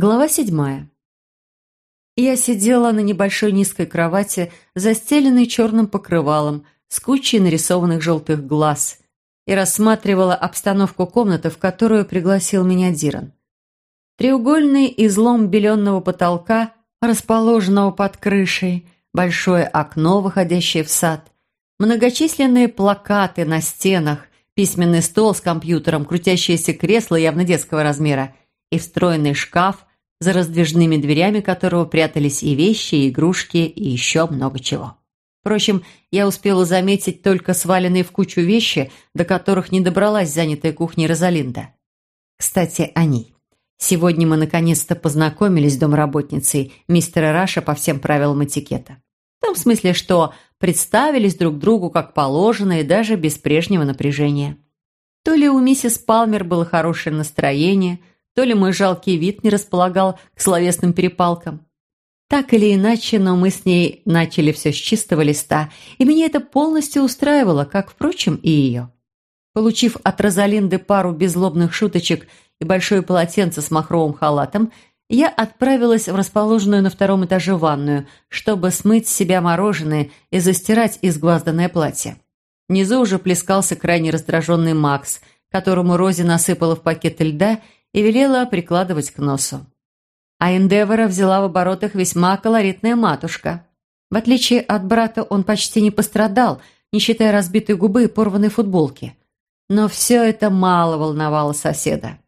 Глава седьмая. Я сидела на небольшой низкой кровати, застеленной черным покрывалом, с кучей нарисованных желтых глаз, и рассматривала обстановку комнаты, в которую пригласил меня Диран. Треугольный излом беленного потолка, расположенного под крышей, большое окно, выходящее в сад, многочисленные плакаты на стенах, письменный стол с компьютером, крутящееся кресло явно детского размера и встроенный шкаф, за раздвижными дверями которого прятались и вещи, и игрушки, и еще много чего. Впрочем, я успела заметить только сваленные в кучу вещи, до которых не добралась занятая кухней Розалинда. Кстати, о ней. Сегодня мы наконец-то познакомились с домработницей мистера Раша по всем правилам этикета. В том смысле, что представились друг другу как положено и даже без прежнего напряжения. То ли у миссис Палмер было хорошее настроение – то ли мой жалкий вид не располагал к словесным перепалкам. Так или иначе, но мы с ней начали все с чистого листа, и меня это полностью устраивало, как, впрочем, и ее. Получив от Розалинды пару беззлобных шуточек и большое полотенце с махровым халатом, я отправилась в расположенную на втором этаже ванную, чтобы смыть с себя мороженое и застирать изгвазданное платье. Внизу уже плескался крайне раздраженный Макс, которому Рози насыпала в пакет льда и велела прикладывать к носу. А Эндевора взяла в оборот их весьма колоритная матушка. В отличие от брата, он почти не пострадал, не считая разбитой губы и порванной футболки. Но все это мало волновало соседа.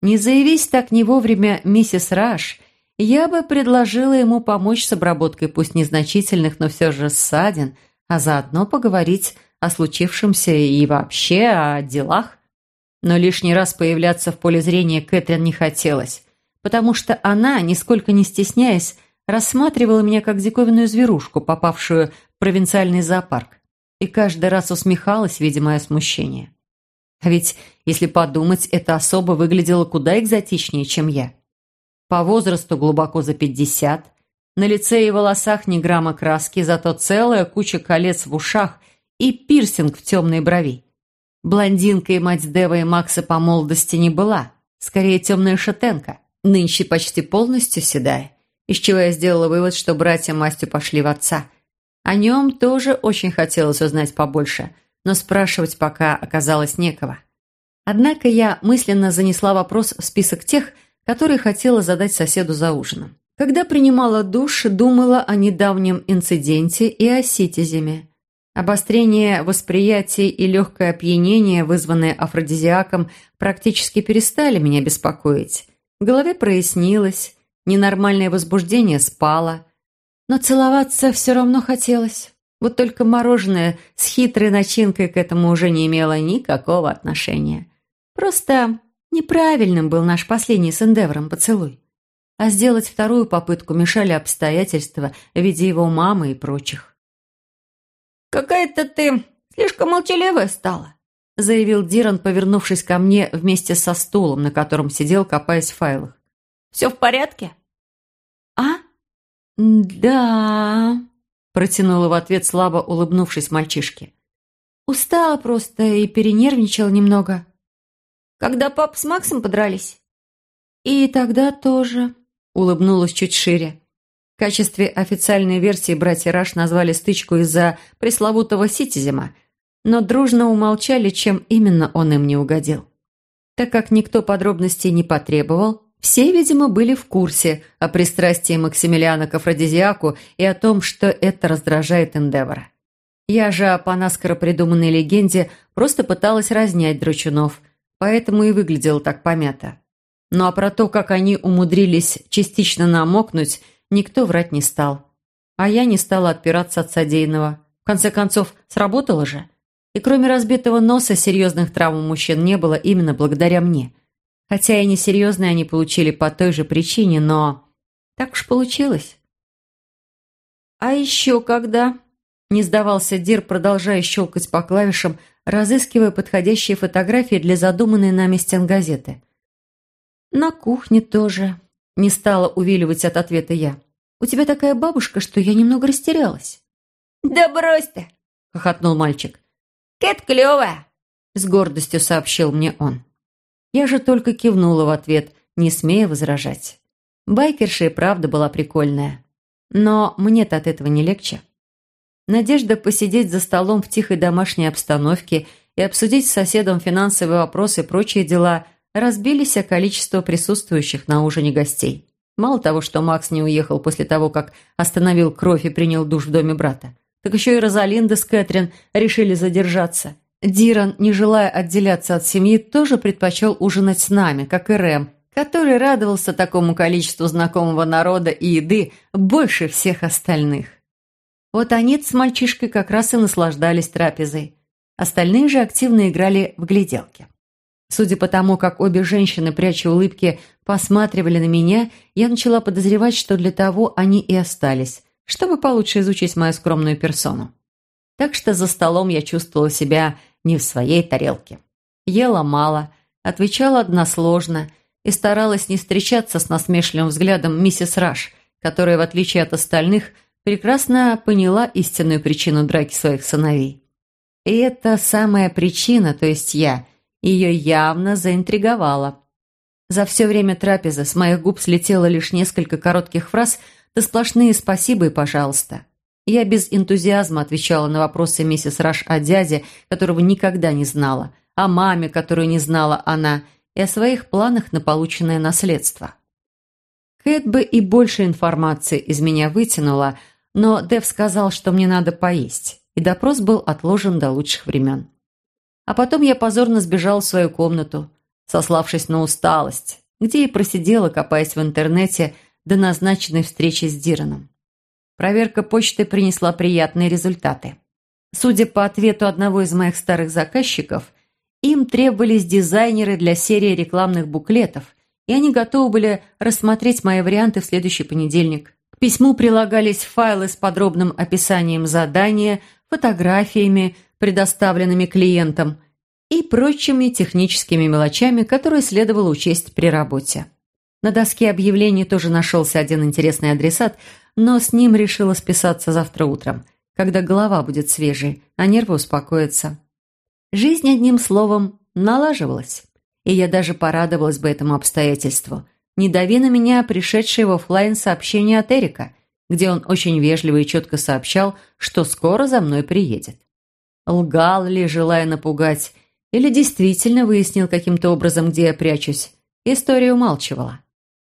Не заявись так не вовремя миссис Раш, я бы предложила ему помочь с обработкой пусть незначительных, но все же ссадин, а заодно поговорить о случившемся и вообще о делах. Но лишний раз появляться в поле зрения Кэтрин не хотелось, потому что она, нисколько не стесняясь, рассматривала меня как диковинную зверушку, попавшую в провинциальный зоопарк, и каждый раз усмехалась, видя мое смущение. А ведь, если подумать, эта особа выглядела куда экзотичнее, чем я. По возрасту глубоко за пятьдесят, на лице и волосах ни грамма краски, зато целая куча колец в ушах и пирсинг в темной брови. Блондинкой мать Дева и Макса по молодости не была, скорее темная шатенка, нынче почти полностью седая, из чего я сделала вывод, что братья мастью пошли в отца. О нем тоже очень хотелось узнать побольше, но спрашивать пока оказалось некого. Однако я мысленно занесла вопрос в список тех, которые хотела задать соседу за ужином. Когда принимала душ, думала о недавнем инциденте и о ситиземе. Обострение восприятия и легкое опьянение, вызванное афродизиаком, практически перестали меня беспокоить. В голове прояснилось, ненормальное возбуждение спало. Но целоваться все равно хотелось. Вот только мороженое с хитрой начинкой к этому уже не имело никакого отношения. Просто неправильным был наш последний с Эндевором поцелуй. А сделать вторую попытку мешали обстоятельства в виде его мамы и прочих. «Какая-то ты слишком молчаливая стала», заявил Диран, повернувшись ко мне вместе со стулом, на котором сидел, копаясь в файлах. «Все в порядке?» «А? Да...» протянула в ответ, слабо улыбнувшись мальчишке. «Устала просто и перенервничала немного». «Когда пап с Максом подрались?» «И тогда тоже», улыбнулась чуть шире. В качестве официальной версии братья Раш назвали стычку из-за пресловутого Ситизема, но дружно умолчали, чем именно он им не угодил. Так как никто подробностей не потребовал, все, видимо, были в курсе о пристрастии Максимилиана к афродизиаку и о том, что это раздражает Эндевора. Я же по наскоро придуманной легенде просто пыталась разнять дручунов, поэтому и выглядела так помято. Ну а про то, как они умудрились частично намокнуть – никто врать не стал. А я не стала отпираться от содеянного. В конце концов, сработало же. И кроме разбитого носа, серьезных травм у мужчин не было именно благодаря мне. Хотя и несерьезные они получили по той же причине, но... Так уж получилось. «А еще когда?» Не сдавался Дир, продолжая щелкать по клавишам, разыскивая подходящие фотографии для задуманной нами стенгазеты. «На кухне тоже», не стала увиливать от ответа я. «У тебя такая бабушка, что я немного растерялась». «Да брось ты!» — хохотнул мальчик. «Кэт клевая!» — с гордостью сообщил мне он. Я же только кивнула в ответ, не смея возражать. Байкерша и правда была прикольная. Но мне-то от этого не легче. Надежда посидеть за столом в тихой домашней обстановке и обсудить с соседом финансовые вопросы и прочие дела разбились о количество присутствующих на ужине гостей. Мало того, что Макс не уехал после того, как остановил кровь и принял душ в доме брата, так еще и Розалинда с Кэтрин решили задержаться. Диран, не желая отделяться от семьи, тоже предпочел ужинать с нами, как и Рэм, который радовался такому количеству знакомого народа и еды больше всех остальных. Вот они с мальчишкой как раз и наслаждались трапезой. Остальные же активно играли в гляделки. Судя по тому, как обе женщины, пряча улыбки, посматривали на меня, я начала подозревать, что для того они и остались, чтобы получше изучить мою скромную персону. Так что за столом я чувствовала себя не в своей тарелке. Ела мало, отвечала односложно и старалась не встречаться с насмешливым взглядом миссис Раш, которая, в отличие от остальных, прекрасно поняла истинную причину драки своих сыновей. И эта самая причина, то есть я, ее явно заинтриговала. За все время трапезы с моих губ слетело лишь несколько коротких фраз, да сплошные «спасибо» и «пожалуйста». Я без энтузиазма отвечала на вопросы миссис Раш о дяде, которого никогда не знала, о маме, которую не знала она, и о своих планах на полученное наследство. Кэт бы и больше информации из меня вытянула, но Дэв сказал, что мне надо поесть, и допрос был отложен до лучших времен. А потом я позорно сбежал в свою комнату, сославшись на усталость, где и просидела, копаясь в интернете до назначенной встречи с Дираном. Проверка почты принесла приятные результаты. Судя по ответу одного из моих старых заказчиков, им требовались дизайнеры для серии рекламных буклетов, и они готовы были рассмотреть мои варианты в следующий понедельник. К письму прилагались файлы с подробным описанием задания, фотографиями, предоставленными клиентам, и прочими техническими мелочами, которые следовало учесть при работе. На доске объявлений тоже нашелся один интересный адресат, но с ним решила списаться завтра утром, когда голова будет свежей, а нервы успокоятся. Жизнь, одним словом, налаживалась, и я даже порадовалась бы этому обстоятельству – не дави на меня пришедшее в офлайн сообщение от Эрика, где он очень вежливо и четко сообщал, что скоро за мной приедет. Лгал ли, желая напугать, или действительно выяснил каким-то образом, где я прячусь, история умалчивала.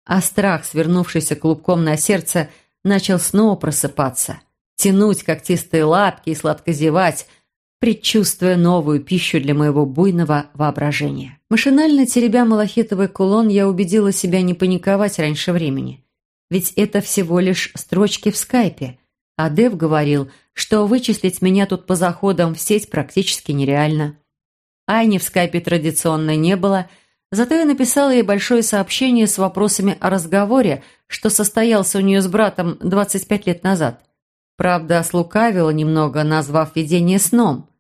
А страх, свернувшийся клубком на сердце, начал снова просыпаться, тянуть когтистые лапки и сладко зевать – предчувствуя новую пищу для моего буйного воображения. Машинально теребя малахитовый кулон, я убедила себя не паниковать раньше времени. Ведь это всего лишь строчки в скайпе. А Дэв говорил, что вычислить меня тут по заходам в сеть практически нереально. Айни в скайпе традиционно не было, зато я написала ей большое сообщение с вопросами о разговоре, что состоялся у нее с братом 25 лет назад. Правда, слукавила немного, назвав видение сном.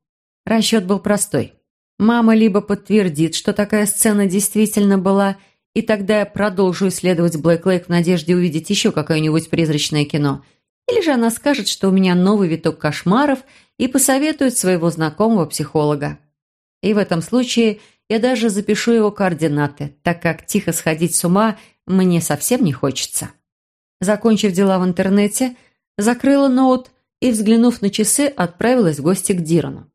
Расчет был простой. Мама либо подтвердит, что такая сцена действительно была, и тогда я продолжу исследовать Блэк Лейк в надежде увидеть еще какое-нибудь призрачное кино, или же она скажет, что у меня новый виток кошмаров и посоветует своего знакомого психолога. И в этом случае я даже запишу его координаты, так как тихо сходить с ума мне совсем не хочется. Закончив дела в интернете, закрыла ноут и, взглянув на часы, отправилась в гости к Дирану.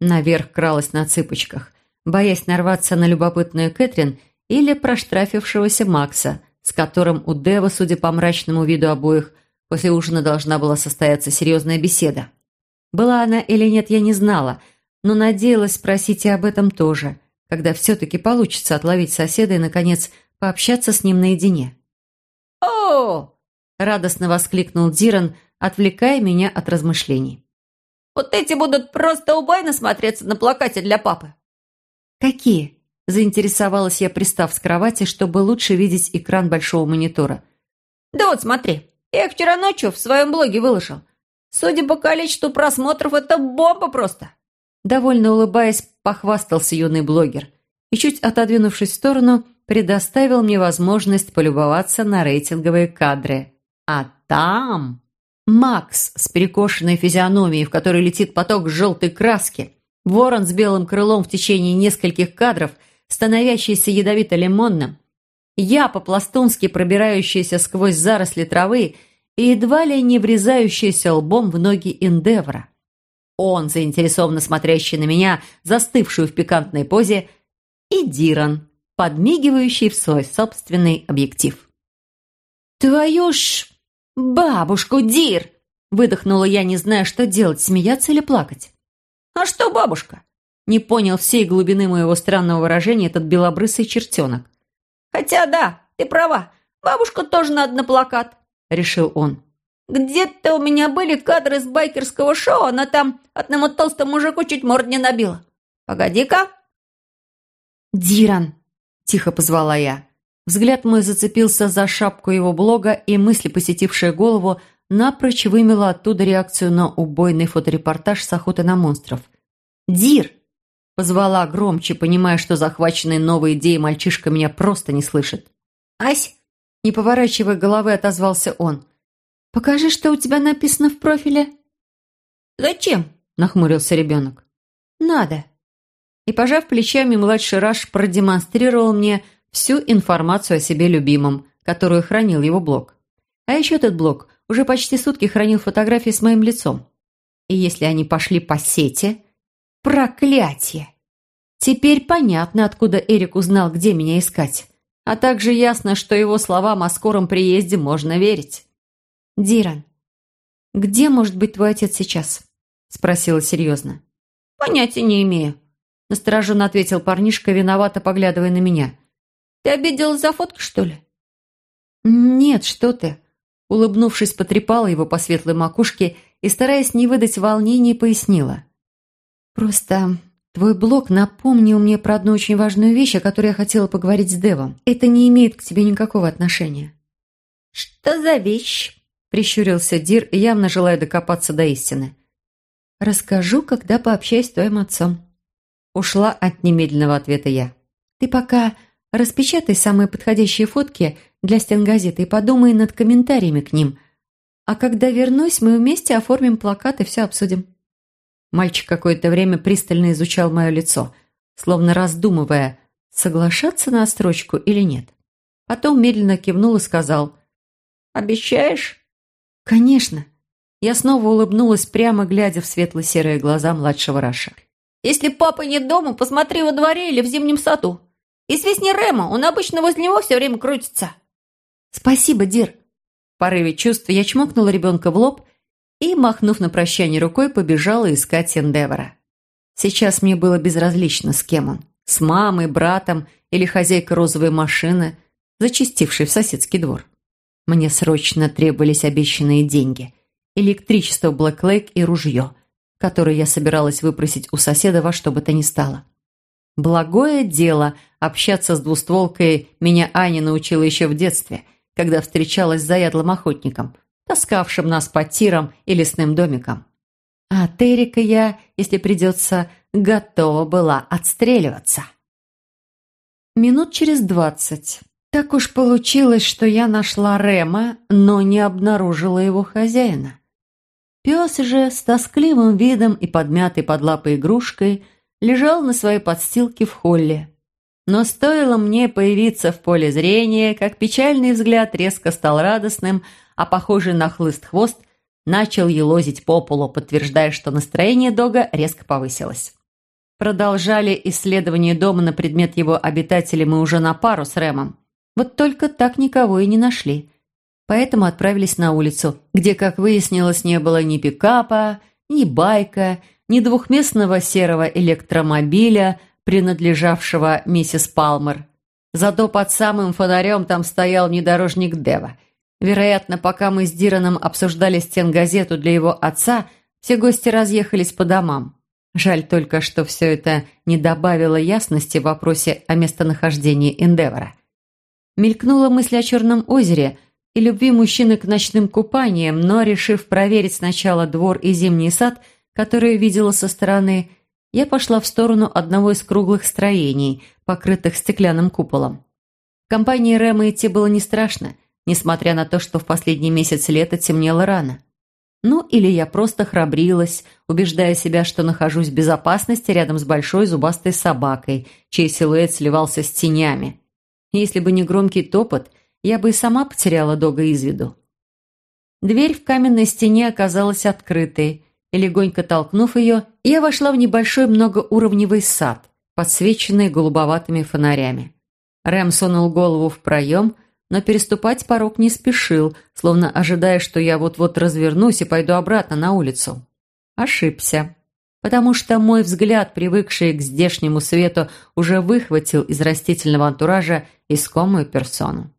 Наверх кралась на цыпочках, боясь нарваться на любопытную Кэтрин или проштрафившегося Макса, с которым у Дева, судя по мрачному виду обоих, после ужина должна была состояться серьезная беседа. Была она или нет, я не знала, но надеялась спросить и об этом тоже, когда все-таки получится отловить соседа и, наконец, пообщаться с ним наедине. «О!» – радостно воскликнул Диран, отвлекая меня от размышлений. Вот эти будут просто убойно смотреться на плакате для папы». «Какие?» – заинтересовалась я, пристав с кровати, чтобы лучше видеть экран большого монитора. «Да вот смотри, я их вчера ночью в своем блоге выложил. Судя по количеству просмотров, это бомба просто!» Довольно улыбаясь, похвастался юный блогер и, чуть отодвинувшись в сторону, предоставил мне возможность полюбоваться на рейтинговые кадры. А там... Макс с перекошенной физиономией, в которой летит поток желтой краски, ворон с белым крылом в течение нескольких кадров, становящийся ядовито-лимонным, Я, по-пластунски пробирающаяся сквозь заросли травы и едва ли не врезающаяся лбом в ноги Эндевра. Он, заинтересованно смотрящий на меня, застывшую в пикантной позе, и Диран, подмигивающий в свой собственный объектив. «Твою ж бабушку, Дир!» Выдохнула я, не зная, что делать, смеяться или плакать. «А что бабушка?» Не понял всей глубины моего странного выражения этот белобрысый чертенок. «Хотя да, ты права, бабушку тоже надо на плакат», — решил он. «Где-то у меня были кадры с байкерского шоу, она там одному толстому мужику чуть морд не набила. Погоди-ка». «Диран!» — тихо позвала я. Взгляд мой зацепился за шапку его блога, и мысли, посетившие голову, напрочь вымела оттуда реакцию на убойный фоторепортаж с охоты на монстров. «Дир!» — позвала громче, понимая, что захваченный новой идеей мальчишка меня просто не слышит. «Ась!» — не поворачивая головы, отозвался он. «Покажи, что у тебя написано в профиле». «Зачем?» — нахмурился ребенок. «Надо». И, пожав плечами, младший Раш продемонстрировал мне всю информацию о себе любимом, которую хранил его блог. А еще этот блог уже почти сутки хранил фотографии с моим лицом. И если они пошли по сети... Проклятие! Теперь понятно, откуда Эрик узнал, где меня искать. А также ясно, что его словам о скором приезде можно верить. «Диран, где может быть твой отец сейчас?» Спросила серьезно. «Понятия не имею», — настороженно ответил парнишка, виновато поглядывая на меня. «Ты обиделась за фотку, что ли?» «Нет, что ты», Улыбнувшись, потрепала его по светлой макушке и, стараясь не выдать волнения, пояснила. «Просто твой блог напомнил мне про одну очень важную вещь, о которой я хотела поговорить с Девом. Это не имеет к тебе никакого отношения». «Что за вещь?» – прищурился Дир, явно желая докопаться до истины. «Расскажу, когда пообщаюсь с твоим отцом». Ушла от немедленного ответа я. «Ты пока распечатай самые подходящие фотки для стенгазеты и подумай над комментариями к ним. А когда вернусь, мы вместе оформим плакат и все обсудим». Мальчик какое-то время пристально изучал мое лицо, словно раздумывая, соглашаться на строчку или нет. Потом медленно кивнул и сказал «Обещаешь?» «Конечно». Я снова улыбнулась, прямо глядя в светло-серые глаза младшего Раша. «Если папа нет дома, посмотри во дворе или в зимнем саду. И свистни Рема, он обычно возле него все время крутится». «Спасибо, Дир!» В порыве чувств я чмокнула ребенка в лоб и, махнув на прощание рукой, побежала искать Эндевора. Сейчас мне было безразлично, с кем он. С мамой, братом или хозяйкой розовой машины, зачастившей в соседский двор. Мне срочно требовались обещанные деньги, электричество Блэк-Лейк и ружье, которое я собиралась выпросить у соседа во что бы то ни стало. Благое дело общаться с двустволкой меня Аня научила еще в детстве – когда встречалась с заядлым охотником, таскавшим нас по тирам и лесным домикам. А от Эрика я, если придется, готова была отстреливаться. Минут через двадцать. Так уж получилось, что я нашла Рема, но не обнаружила его хозяина. Пес же с тоскливым видом и подмятой под лапой игрушкой лежал на своей подстилке в холле. Но стоило мне появиться в поле зрения, как печальный взгляд резко стал радостным, а похожий на хлыст хвост начал елозить по полу, подтверждая, что настроение Дога резко повысилось. Продолжали исследование дома на предмет его обитателей мы уже на пару с Рэмом. Вот только так никого и не нашли. Поэтому отправились на улицу, где, как выяснилось, не было ни пикапа, ни байка, ни двухместного серого электромобиля, принадлежавшего миссис Палмер. Зато под самым фонарем там стоял внедорожник Дева. Вероятно, пока мы с Дираном обсуждали стенгазету для его отца, все гости разъехались по домам. Жаль только, что все это не добавило ясности в вопросе о местонахождении Эндевора. Мелькнула мысль о Черном озере и любви мужчины к ночным купаниям, но, решив проверить сначала двор и зимний сад, который видела со стороны, я пошла в сторону одного из круглых строений, покрытых стеклянным куполом. В компании Рэма идти было не страшно, несмотря на то, что в последний месяц лета темнело рано. Ну, или я просто храбрилась, убеждая себя, что нахожусь в безопасности рядом с большой зубастой собакой, чей силуэт сливался с тенями. Если бы не громкий топот, я бы и сама потеряла Дога из виду. Дверь в каменной стене оказалась открытой, и легонько толкнув ее, я вошла в небольшой многоуровневый сад, подсвеченный голубоватыми фонарями. Рэм сунул голову в проем, но переступать порог не спешил, словно ожидая, что я вот-вот развернусь и пойду обратно на улицу. Ошибся, потому что мой взгляд, привыкший к здешнему свету, уже выхватил из растительного антуража искомую персону.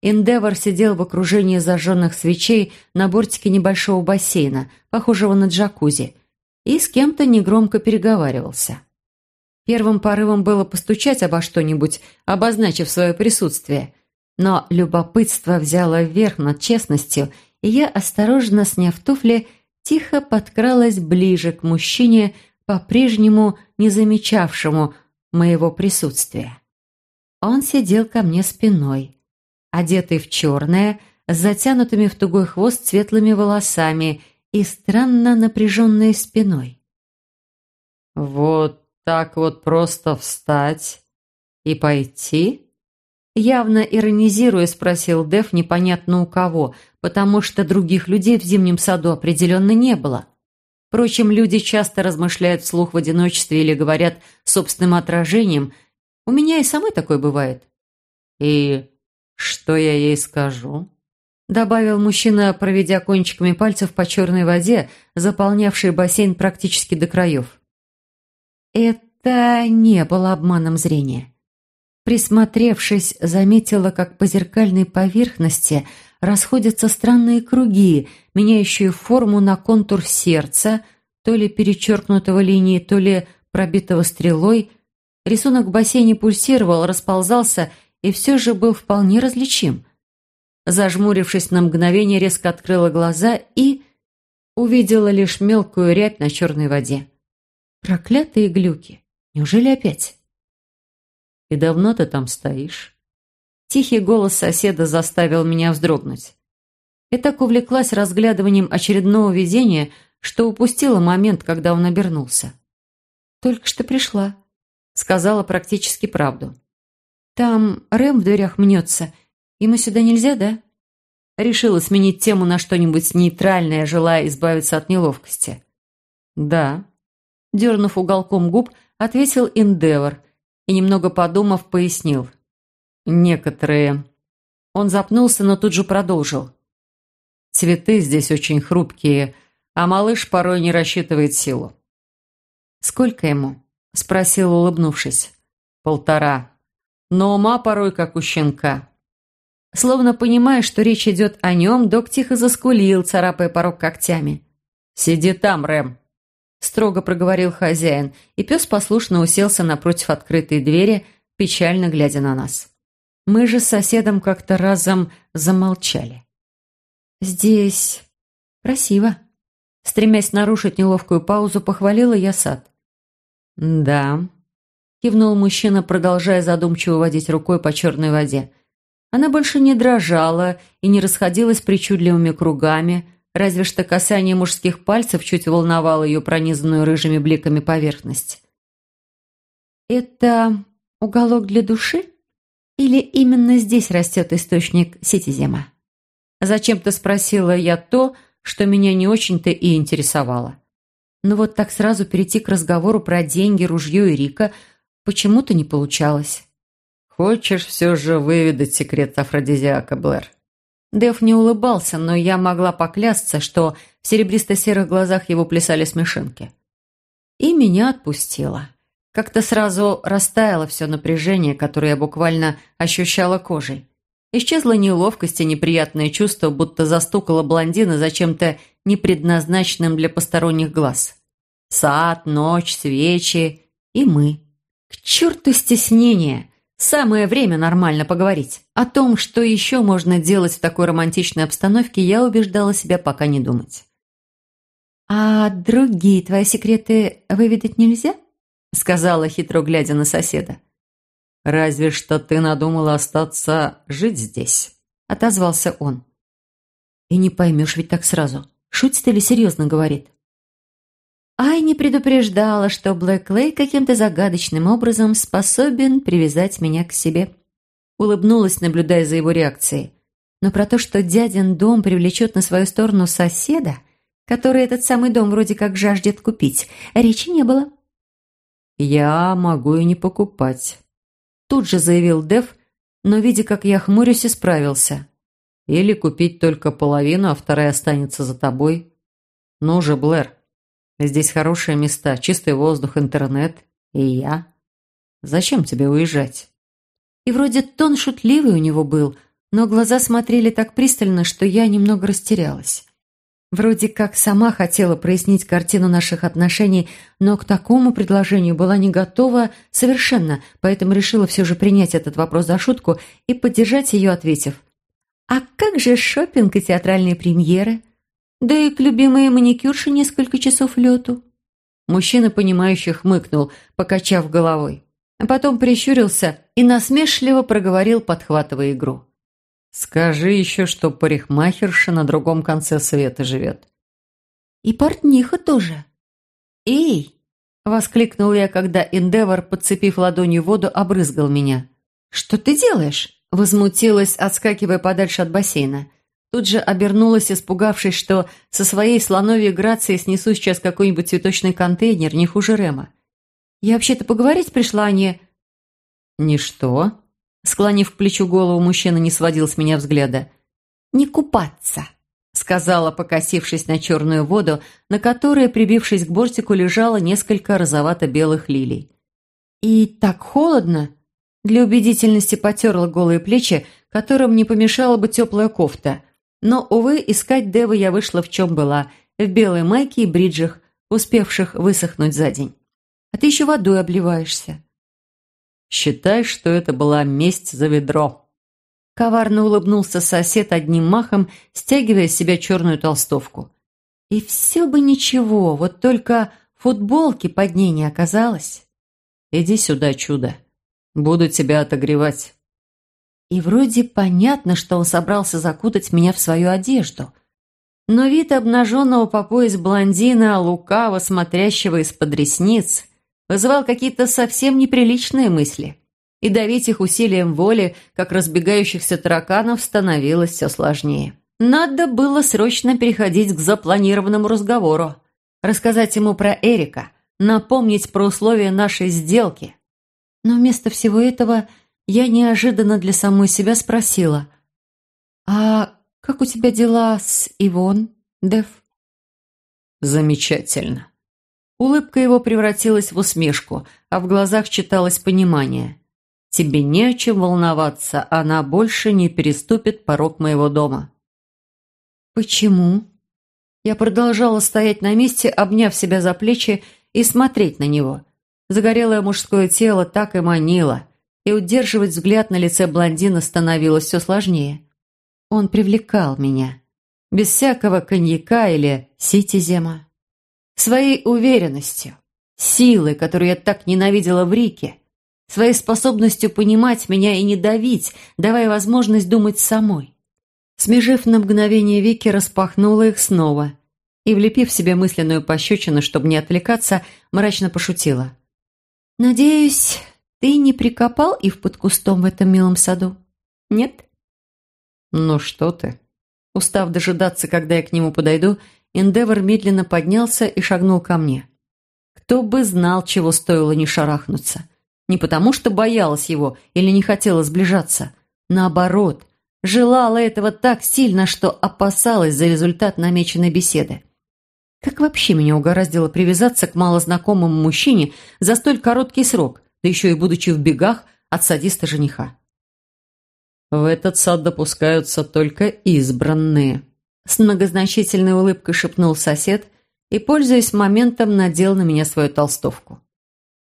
Индевор сидел в окружении зажженных свечей на бортике небольшого бассейна, похожего на джакузи, и с кем-то негромко переговаривался. Первым порывом было постучать обо что-нибудь, обозначив свое присутствие. Но любопытство взяло верх над честностью, и я, осторожно сняв туфли, тихо подкралась ближе к мужчине, по-прежнему не замечавшему моего присутствия. Он сидел ко мне спиной, одетый в черное, с затянутыми в тугой хвост светлыми волосами и странно напряженной спиной. «Вот так вот просто встать и пойти?» Явно иронизируя, спросил Дев непонятно у кого, потому что других людей в зимнем саду определенно не было. Впрочем, люди часто размышляют вслух в одиночестве или говорят собственным отражением. У меня и самой такое бывает. «И что я ей скажу?» Добавил мужчина, проведя кончиками пальцев по черной воде, заполнявшей бассейн практически до краев. Это не было обманом зрения. Присмотревшись, заметила, как по зеркальной поверхности расходятся странные круги, меняющие форму на контур сердца, то ли перечеркнутого линией, то ли пробитого стрелой. Рисунок в бассейне пульсировал, расползался и все же был вполне различим. Зажмурившись на мгновение, резко открыла глаза и увидела лишь мелкую рябь на черной воде. Проклятые глюки. Неужели опять? «И давно ты там стоишь?» Тихий голос соседа заставил меня вздрогнуть. Я так увлеклась разглядыванием очередного видения, что упустила момент, когда он обернулся. «Только что пришла», — сказала практически правду. «Там Рэм в дверях мнется. Ему сюда нельзя, да?» Решила сменить тему на что-нибудь нейтральное, желая избавиться от неловкости. «Да», Дернув уголком губ, ответил Индевор и, немного подумав, пояснил. «Некоторые...» Он запнулся, но тут же продолжил. «Цветы здесь очень хрупкие, а малыш порой не рассчитывает силу». «Сколько ему?» – спросил, улыбнувшись. «Полтора. Но ума порой как у щенка». Словно понимая, что речь идет о нем, док тихо заскулил, царапая порог когтями. «Сиди там, Рэм», строго проговорил хозяин, и пес послушно уселся напротив открытой двери, печально глядя на нас. Мы же с соседом как-то разом замолчали. «Здесь красиво», — стремясь нарушить неловкую паузу, похвалила я сад. «Да», — кивнул мужчина, продолжая задумчиво водить рукой по черной воде. Она больше не дрожала и не расходилась причудливыми кругами, разве что касание мужских пальцев чуть волновало ее пронизанную рыжими бликами поверхность. «Это уголок для души? Или именно здесь растет источник сетизема?» Зачем-то спросила я то, что меня не очень-то и интересовало. Но вот так сразу перейти к разговору про деньги, ружье и Рика почему-то не получалось. «Хочешь все же выведать секрет афродизиака, Блэр?» Дэв не улыбался, но я могла поклясться, что в серебристо-серых глазах его плясали смешинки. И меня отпустило. Как-то сразу растаяло все напряжение, которое я буквально ощущала кожей. Исчезла неловкость и неприятное чувство, будто застукала блондина за чем-то непредназначенным для посторонних глаз. Сад, ночь, свечи и мы. К черту стеснение! Самое время нормально поговорить. О том, что еще можно делать в такой романтичной обстановке, я убеждала себя пока не думать. «А другие твои секреты выведать нельзя?» сказала, хитро глядя на соседа. «Разве что ты надумала остаться жить здесь», отозвался он. «И не поймешь ведь так сразу, шутит или серьезно говорит?» Ай не предупреждала, что Блэк Лей каким-то загадочным образом способен привязать меня к себе. Улыбнулась, наблюдая за его реакцией. Но про то, что дядин дом привлечет на свою сторону соседа, который этот самый дом вроде как жаждет купить, речи не было. «Я могу и не покупать», – тут же заявил Дев, но, видя, как я хмурюсь, исправился. «Или купить только половину, а вторая останется за тобой. Ну же, Блэр, здесь хорошие места, чистый воздух, интернет и я. Зачем тебе уезжать?» И вроде тон шутливый у него был, но глаза смотрели так пристально, что я немного растерялась. Вроде как сама хотела прояснить картину наших отношений, но к такому предложению была не готова совершенно, поэтому решила все же принять этот вопрос за шутку и поддержать ее, ответив. «А как же шопинг и театральные премьеры? Да и к любимой маникюрше несколько часов лету». Мужчина, понимающий, хмыкнул, покачав головой а потом прищурился и насмешливо проговорил, подхватывая игру. «Скажи еще, что парикмахерша на другом конце света живет». «И портниха тоже». «Эй!» – воскликнул я, когда Эндевор, подцепив ладонью воду, обрызгал меня. «Что ты делаешь?» – возмутилась, отскакивая подальше от бассейна. Тут же обернулась, испугавшись, что со своей слоновьей грацией снесу сейчас какой-нибудь цветочный контейнер, не хуже Рема. Я вообще-то поговорить пришла, а не...» «Ничто?» Склонив к плечу голову, мужчина не сводил с меня взгляда. «Не купаться», — сказала, покосившись на черную воду, на которой, прибившись к бортику, лежало несколько розовато-белых лилий. «И так холодно!» Для убедительности потерла голые плечи, которым не помешала бы теплая кофта. Но, увы, искать Девы я вышла в чем была, в белой майке и бриджах, успевших высохнуть за день а ты еще водой обливаешься». «Считай, что это была месть за ведро». Коварно улыбнулся сосед одним махом, стягивая с себя черную толстовку. И все бы ничего, вот только футболки под ней не оказалось. «Иди сюда, чудо. Буду тебя отогревать». И вроде понятно, что он собрался закутать меня в свою одежду. Но вид обнаженного по пояс блондина, лукаво смотрящего из-под ресниц, вызывал какие-то совсем неприличные мысли. И давить их усилием воли, как разбегающихся тараканов, становилось все сложнее. Надо было срочно переходить к запланированному разговору. Рассказать ему про Эрика, напомнить про условия нашей сделки. Но вместо всего этого я неожиданно для самой себя спросила, «А как у тебя дела с Ивон, Дев?» «Замечательно», Улыбка его превратилась в усмешку, а в глазах читалось понимание. «Тебе не о чем волноваться, она больше не переступит порог моего дома». «Почему?» Я продолжала стоять на месте, обняв себя за плечи и смотреть на него. Загорелое мужское тело так и манило, и удерживать взгляд на лице блондина становилось все сложнее. Он привлекал меня. Без всякого коньяка или ситизема своей уверенностью, силой, которую я так ненавидела в Рике, своей способностью понимать меня и не давить, давая возможность думать самой. Смежив на мгновение веки, распахнула их снова и, влепив себе мысленную пощечину, чтобы не отвлекаться, мрачно пошутила. «Надеюсь, ты не прикопал их под кустом в этом милом саду? Нет?» «Ну что ты?» Устав дожидаться, когда я к нему подойду, Эндевор медленно поднялся и шагнул ко мне. Кто бы знал, чего стоило не шарахнуться. Не потому, что боялась его или не хотела сближаться. Наоборот, желала этого так сильно, что опасалась за результат намеченной беседы. Как вообще меня угораздило привязаться к малознакомому мужчине за столь короткий срок, да еще и будучи в бегах от садиста-жениха? В этот сад допускаются только избранные, с многозначительной улыбкой шепнул сосед и, пользуясь моментом, надел на меня свою толстовку.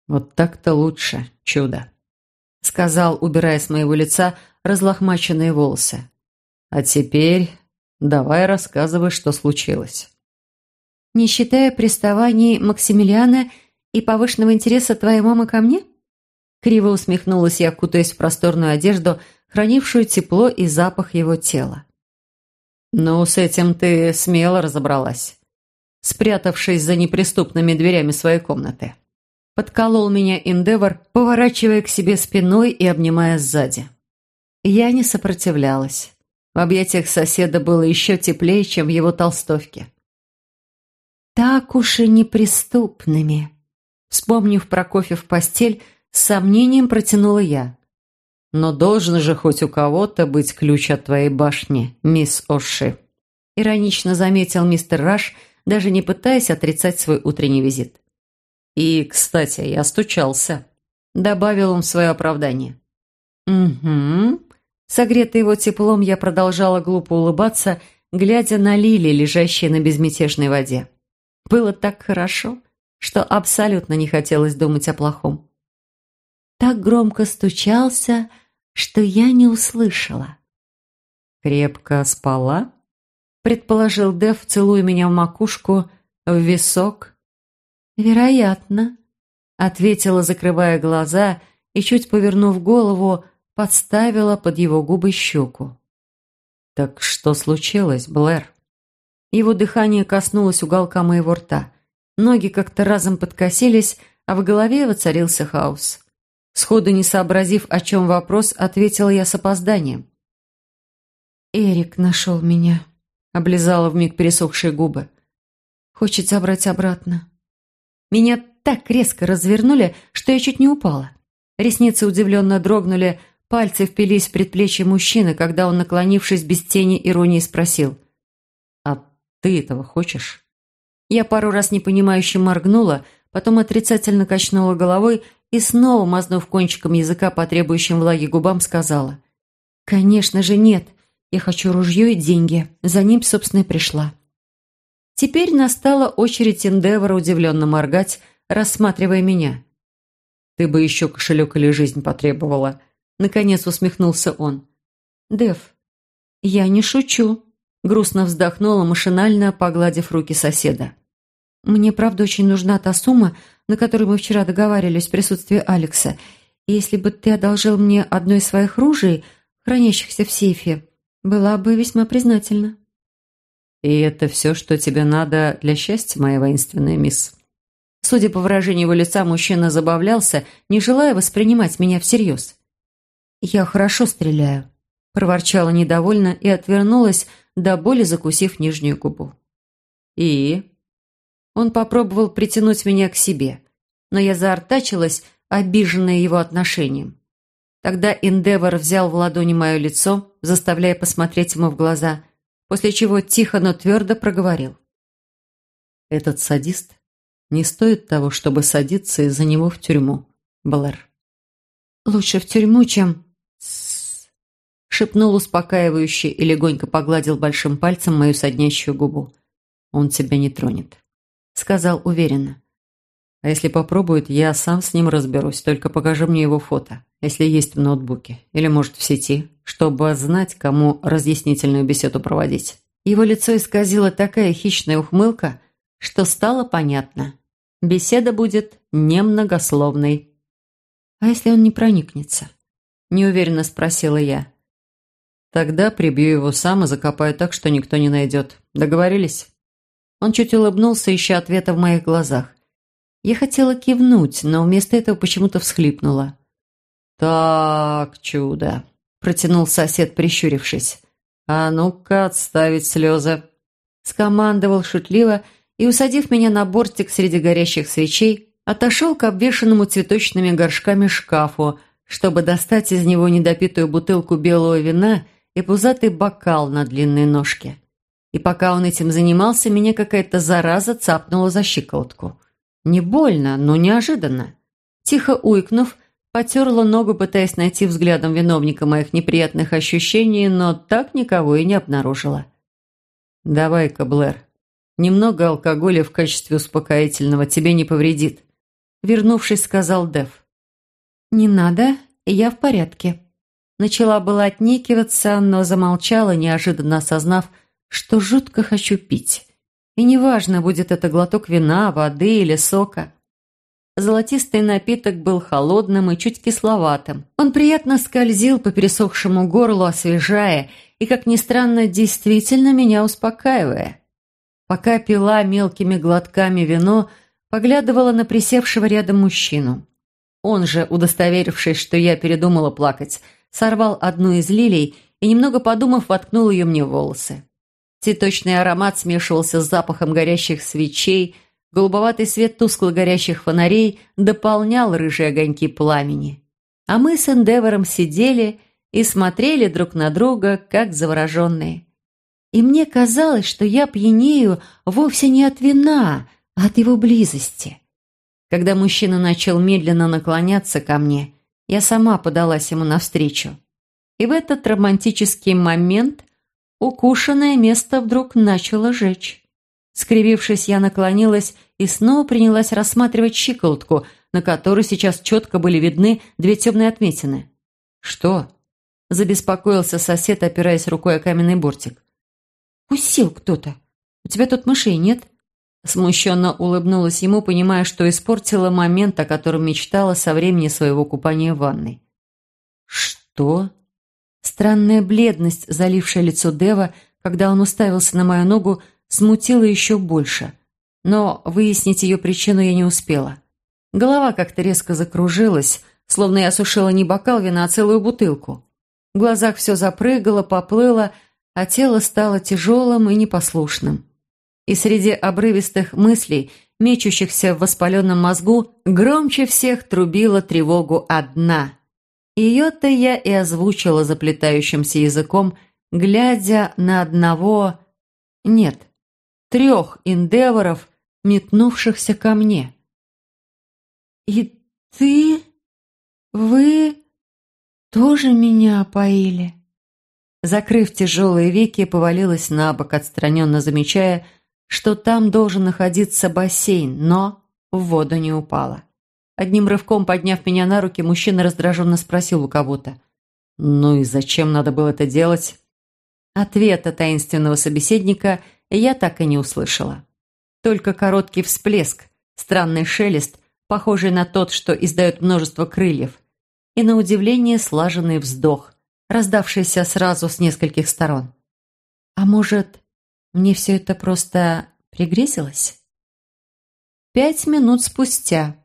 «Вот так-то лучше, чудо», — сказал, убирая с моего лица разлохмаченные волосы. «А теперь давай рассказывай, что случилось». «Не считая приставаний Максимилиана и повышенного интереса твоей мамы ко мне?» Криво усмехнулась я, кутаясь в просторную одежду, хранившую тепло и запах его тела. «Ну, с этим ты смело разобралась, спрятавшись за неприступными дверями своей комнаты». Подколол меня Эндевор, поворачивая к себе спиной и обнимая сзади. Я не сопротивлялась. В объятиях соседа было еще теплее, чем в его толстовке. «Так уж и неприступными», вспомнив про кофе в постель, с сомнением протянула я. «Но должен же хоть у кого-то быть ключ от твоей башни, мисс Оши», иронично заметил мистер Раш, даже не пытаясь отрицать свой утренний визит. «И, кстати, я стучался», — добавил он в свое оправдание. «Угу». Согретый его теплом, я продолжала глупо улыбаться, глядя на лилии, лежащие на безмятежной воде. Было так хорошо, что абсолютно не хотелось думать о плохом. Так громко стучался, что я не услышала. «Крепко спала?» — предположил Дев, целуя меня в макушку, в висок. «Вероятно», — ответила, закрывая глаза и, чуть повернув голову, подставила под его губы щеку. «Так что случилось, Блэр?» Его дыхание коснулось уголка моего рта. Ноги как-то разом подкосились, а в голове воцарился хаос. Сходу не сообразив, о чем вопрос, ответила я с опозданием. «Эрик нашел меня», — облизала вмиг пересохшие губы. «Хочет забрать обратно». Меня так резко развернули, что я чуть не упала. Ресницы удивленно дрогнули, пальцы впились в предплечье мужчины, когда он, наклонившись без тени иронии, спросил. «А ты этого хочешь?» Я пару раз непонимающе моргнула, потом отрицательно качнула головой и снова, мазнув кончиком языка по требующим влаги губам, сказала. «Конечно же нет. Я хочу ружье и деньги. За ним, собственно, и пришла». Теперь настала очередь Эндевора удивленно моргать, рассматривая меня. «Ты бы еще кошелек или жизнь потребовала», — наконец усмехнулся он. «Дев, я не шучу», — грустно вздохнула, машинально погладив руки соседа. «Мне, правда, очень нужна та сумма, на которую мы вчера договаривались в присутствии Алекса. И если бы ты одолжил мне одно из своих ружей, хранящихся в сейфе, была бы весьма признательна». «И это все, что тебе надо для счастья, моя воинственная мисс?» Судя по выражению его лица, мужчина забавлялся, не желая воспринимать меня всерьез. «Я хорошо стреляю», – проворчала недовольно и отвернулась, до боли закусив нижнюю губу. «И?» Он попробовал притянуть меня к себе, но я заортачилась, обиженная его отношением. Тогда Эндевор взял в ладони мое лицо, заставляя посмотреть ему в глаза, после чего тихо, но твердо проговорил. «Этот садист не стоит того, чтобы садиться из-за него в тюрьму, Блэр». «Лучше в тюрьму, чем...» шепнул успокаивающе и легонько погладил большим пальцем мою соднящую губу. «Он тебя не тронет», — сказал уверенно. «А если попробует, я сам с ним разберусь, только покажи мне его фото, если есть в ноутбуке, или, может, в сети, чтобы знать, кому разъяснительную беседу проводить». Его лицо исказило такая хищная ухмылка, что стало понятно. Беседа будет немногословной. «А если он не проникнется?» – неуверенно спросила я. Тогда прибью его сам и закопаю так, что никто не найдет. Договорились?» Он чуть улыбнулся, ища ответа в моих глазах. Я хотела кивнуть, но вместо этого почему-то всхлипнула. «Так, чудо!» – протянул сосед, прищурившись. «А ну-ка, отставить слезы!» Скомандовал шутливо и, усадив меня на бортик среди горящих свечей, отошел к обвешанному цветочными горшками шкафу, чтобы достать из него недопитую бутылку белого вина и пузатый бокал на длинной ножке. И пока он этим занимался, меня какая-то зараза цапнула за щиколотку. Не больно, но неожиданно. Тихо уйкнув, потерла ногу, пытаясь найти взглядом виновника моих неприятных ощущений, но так никого и не обнаружила. «Давай-ка, Блэр, немного алкоголя в качестве успокоительного тебе не повредит», вернувшись, сказал Дев. «Не надо, я в порядке», Начала была отнекиваться, но замолчала, неожиданно осознав, что жутко хочу пить. И неважно, будет это глоток вина, воды или сока. Золотистый напиток был холодным и чуть кисловатым. Он приятно скользил по пересохшему горлу, освежая и, как ни странно, действительно меня успокаивая. Пока пила мелкими глотками вино, поглядывала на присевшего рядом мужчину. Он же, удостоверившись, что я передумала плакать, сорвал одну из лилий и, немного подумав, воткнул ее мне в волосы. Цветочный аромат смешивался с запахом горящих свечей, голубоватый свет тускло горящих фонарей дополнял рыжие огоньки пламени. А мы с Эндевором сидели и смотрели друг на друга, как завороженные. И мне казалось, что я пьянею вовсе не от вина, а от его близости. Когда мужчина начал медленно наклоняться ко мне, я сама подалась ему навстречу. И в этот романтический момент укушенное место вдруг начало жечь. Скривившись, я наклонилась и снова принялась рассматривать щиколотку, на которой сейчас четко были видны две темные отметины. «Что?» – забеспокоился сосед, опираясь рукой о каменный бортик. «Укусил кто-то. У тебя тут мышей нет?» Смущенно улыбнулась ему, понимая, что испортила момент, о котором мечтала со времени своего купания в ванной. «Что?» Странная бледность, залившая лицо Дева, когда он уставился на мою ногу, смутила еще больше. Но выяснить ее причину я не успела. Голова как-то резко закружилась, словно я осушила не бокал вина, а целую бутылку. В глазах все запрыгало, поплыло, а тело стало тяжелым и непослушным и среди обрывистых мыслей, мечущихся в воспаленном мозгу, громче всех трубила тревогу одна. Ее-то я и озвучила заплетающимся языком, глядя на одного... Нет, трех индеворов, метнувшихся ко мне. «И ты? Вы тоже меня опоили?» Закрыв тяжелые веки, повалилась на бок, отстраненно замечая, что там должен находиться бассейн, но в воду не упала. Одним рывком подняв меня на руки, мужчина раздраженно спросил у кого-то. «Ну и зачем надо было это делать?» Ответа таинственного собеседника я так и не услышала. Только короткий всплеск, странный шелест, похожий на тот, что издает множество крыльев, и на удивление слаженный вздох, раздавшийся сразу с нескольких сторон. А может, мне все это просто пригрезилось? Пять минут спустя.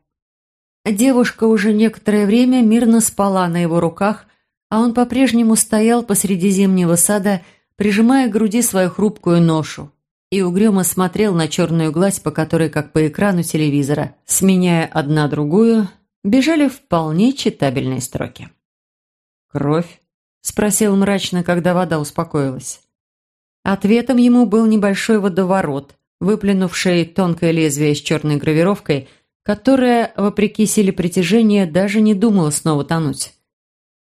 Девушка уже некоторое время мирно спала на его руках, а он по-прежнему стоял посреди зимнего сада, прижимая к груди свою хрупкую ношу, и угрюмо смотрел на черную гладь, по которой, как по экрану телевизора, сменяя одна другую, бежали вполне читабельные строки. «Кровь?» – спросил мрачно, когда вода успокоилась. Ответом ему был небольшой водоворот, выплюнувший тонкое лезвие с черной гравировкой, которая, вопреки силе притяжения, даже не думала снова тонуть.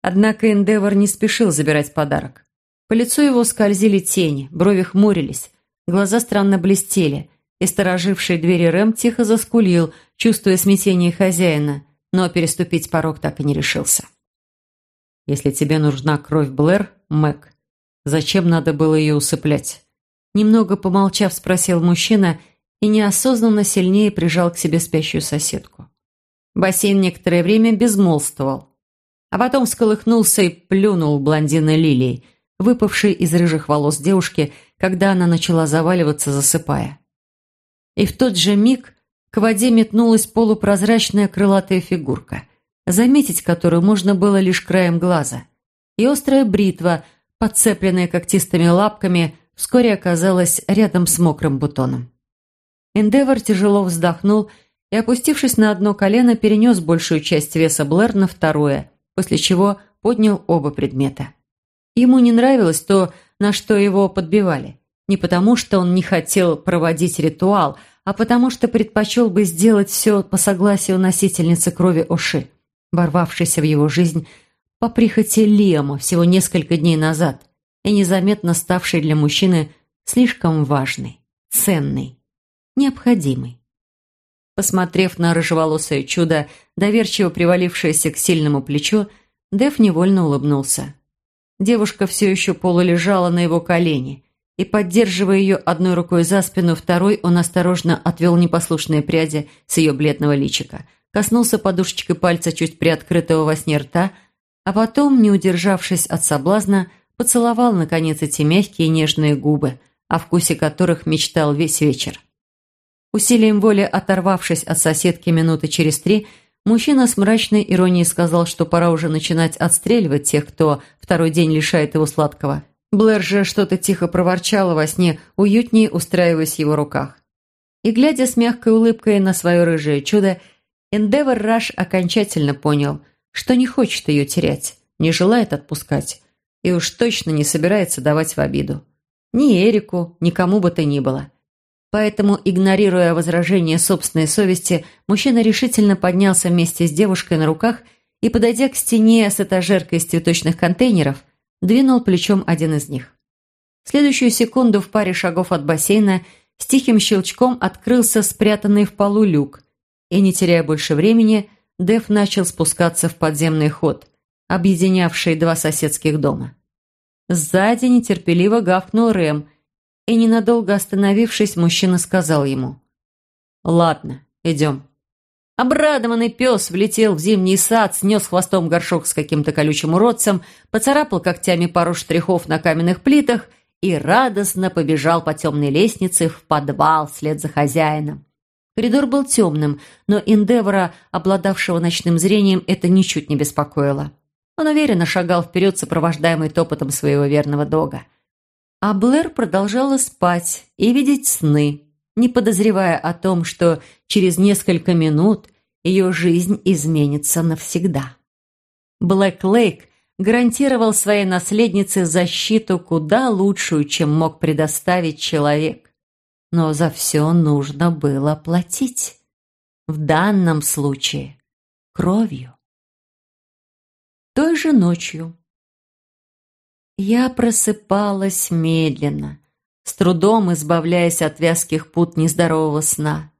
Однако Эндевор не спешил забирать подарок. По лицу его скользили тени, брови хмурились, глаза странно блестели, и стороживший двери Рэм тихо заскулил, чувствуя смятение хозяина, но переступить порог так и не решился. «Если тебе нужна кровь Блэр, Мэг, Зачем надо было ее усыплять? Немного помолчав, спросил мужчина и неосознанно сильнее прижал к себе спящую соседку. Бассейн некоторое время безмолвствовал, а потом всколыхнулся и плюнул блондина лилией, выпавшей из рыжих волос девушки, когда она начала заваливаться, засыпая. И в тот же миг к воде метнулась полупрозрачная крылатая фигурка, заметить которую можно было лишь краем глаза, и острая бритва – подцепленная когтистыми лапками, вскоре оказалась рядом с мокрым бутоном. Эндевор тяжело вздохнул и, опустившись на одно колено, перенес большую часть веса Блэр на второе, после чего поднял оба предмета. Ему не нравилось то, на что его подбивали. Не потому, что он не хотел проводить ритуал, а потому что предпочел бы сделать все по согласию носительницы крови Оши, ворвавшейся в его жизнь по прихоти Лема всего несколько дней назад и незаметно ставший для мужчины слишком важный, ценный, необходимый. Посмотрев на рыжеволосое чудо, доверчиво привалившееся к сильному плечу, Дэв невольно улыбнулся. Девушка все еще полулежала на его колени, и, поддерживая ее одной рукой за спину, второй он осторожно отвел непослушные пряди с ее бледного личика, коснулся подушечкой пальца чуть приоткрытого во сне рта – а потом, не удержавшись от соблазна, поцеловал, наконец, эти мягкие нежные губы, о вкусе которых мечтал весь вечер. Усилием воли оторвавшись от соседки минуты через три, Мужчина с мрачной иронией сказал, что пора уже начинать отстреливать тех, кто второй день лишает его сладкого. Блэр же что-то тихо проворчала во сне, уютнее устраиваясь в его руках. И, глядя с мягкой улыбкой на свое рыжее чудо, Эндевор Раш окончательно понял, что не хочет ее терять, не желает отпускать и уж точно не собирается давать в обиду. Ни Эрику, ни кому бы то ни было. Поэтому, игнорируя возражения собственной совести, мужчина решительно поднялся вместе с девушкой на руках и, подойдя к стене с этажеркой из цветочных контейнеров, двинул плечом один из них. В следующую секунду в паре шагов от бассейна с тихим щелчком открылся спрятанный в полу люк, и, не теряя больше времени, Дэв начал спускаться в подземный ход, объединявший два соседских дома. Сзади нетерпеливо гавкнул Рэм – и, ненадолго остановившись, мужчина сказал ему. «Ладно, идем». Обрадованный пес влетел в зимний сад, снес хвостом горшок с каким-то колючим уродцем, поцарапал когтями пару штрихов на каменных плитах и радостно побежал по темной лестнице в подвал вслед за хозяином. Коридор был темным, но Индевора, обладавшего ночным зрением, это ничуть не беспокоило. Он уверенно шагал вперед, сопровождаемый топотом своего верного дога. А Блэр продолжала спать и видеть сны, не подозревая о том, что через несколько минут ее жизнь изменится навсегда. Блэк Лейк гарантировал своей наследнице защиту куда лучшую, чем мог предоставить человек. Но за все нужно было платить. В данном случае кровью. Той же ночью я просыпалась медленно, с трудом избавляясь от вязких пут нездорового сна.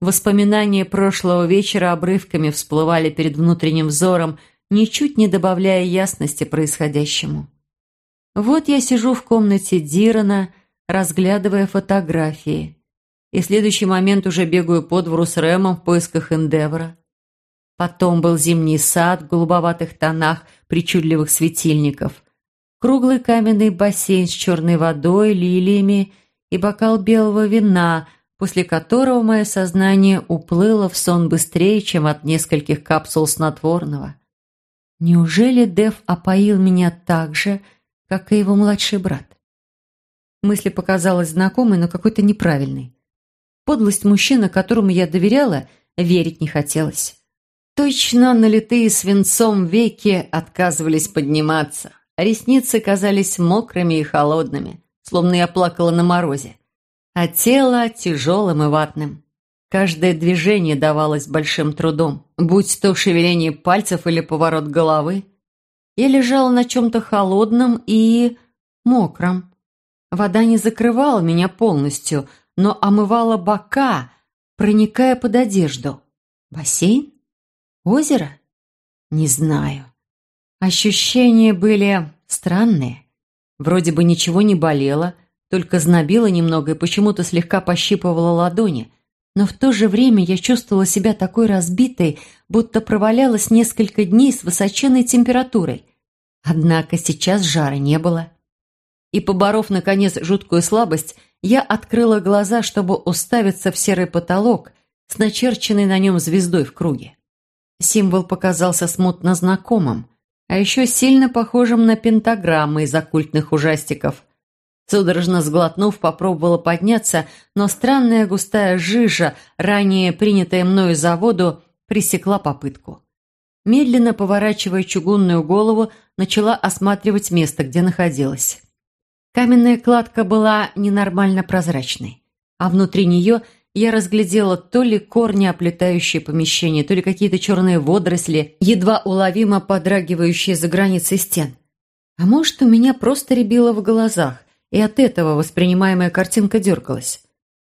Воспоминания прошлого вечера обрывками всплывали перед внутренним взором, ничуть не добавляя ясности происходящему. Вот я сижу в комнате Дирана, разглядывая фотографии, и в следующий момент уже бегаю по двору с Рэмом в поисках Эндевра. Потом был зимний сад в голубоватых тонах причудливых светильников, круглый каменный бассейн с черной водой, лилиями и бокал белого вина, после которого мое сознание уплыло в сон быстрее, чем от нескольких капсул снотворного. Неужели Дев опоил меня так же, как и его младший брат? Мысли показалась знакомой, но какой-то неправильной. Подлость мужчины, которому я доверяла, верить не хотелось. Точно налитые свинцом веки отказывались подниматься. Ресницы казались мокрыми и холодными, словно я плакала на морозе, а тело тяжелым и ватным. Каждое движение давалось большим трудом, будь то шевеление пальцев или поворот головы. Я лежала на чем-то холодном и мокром. Вода не закрывала меня полностью, но омывала бока, проникая под одежду. Бассейн? Озеро? Не знаю. Ощущения были странные. Вроде бы ничего не болело, только знобило немного и почему-то слегка пощипывало ладони. Но в то же время я чувствовала себя такой разбитой, будто провалялась несколько дней с высоченной температурой. Однако сейчас жара не было. И, поборов, наконец, жуткую слабость, я открыла глаза, чтобы уставиться в серый потолок с начерченной на нем звездой в круге. Символ показался смутно знакомым а еще сильно похожим на пентаграммы из оккультных ужастиков. Судорожно сглотнув, попробовала подняться, но странная густая жижа, ранее принятая мною за воду, пресекла попытку. Медленно поворачивая чугунную голову, начала осматривать место, где находилась. Каменная кладка была ненормально прозрачной, а внутри нее я разглядела то ли корни, оплетающие помещение, то ли какие-то черные водоросли, едва уловимо подрагивающие за границей стен. А может, у меня просто рябило в глазах, и от этого воспринимаемая картинка дергалась.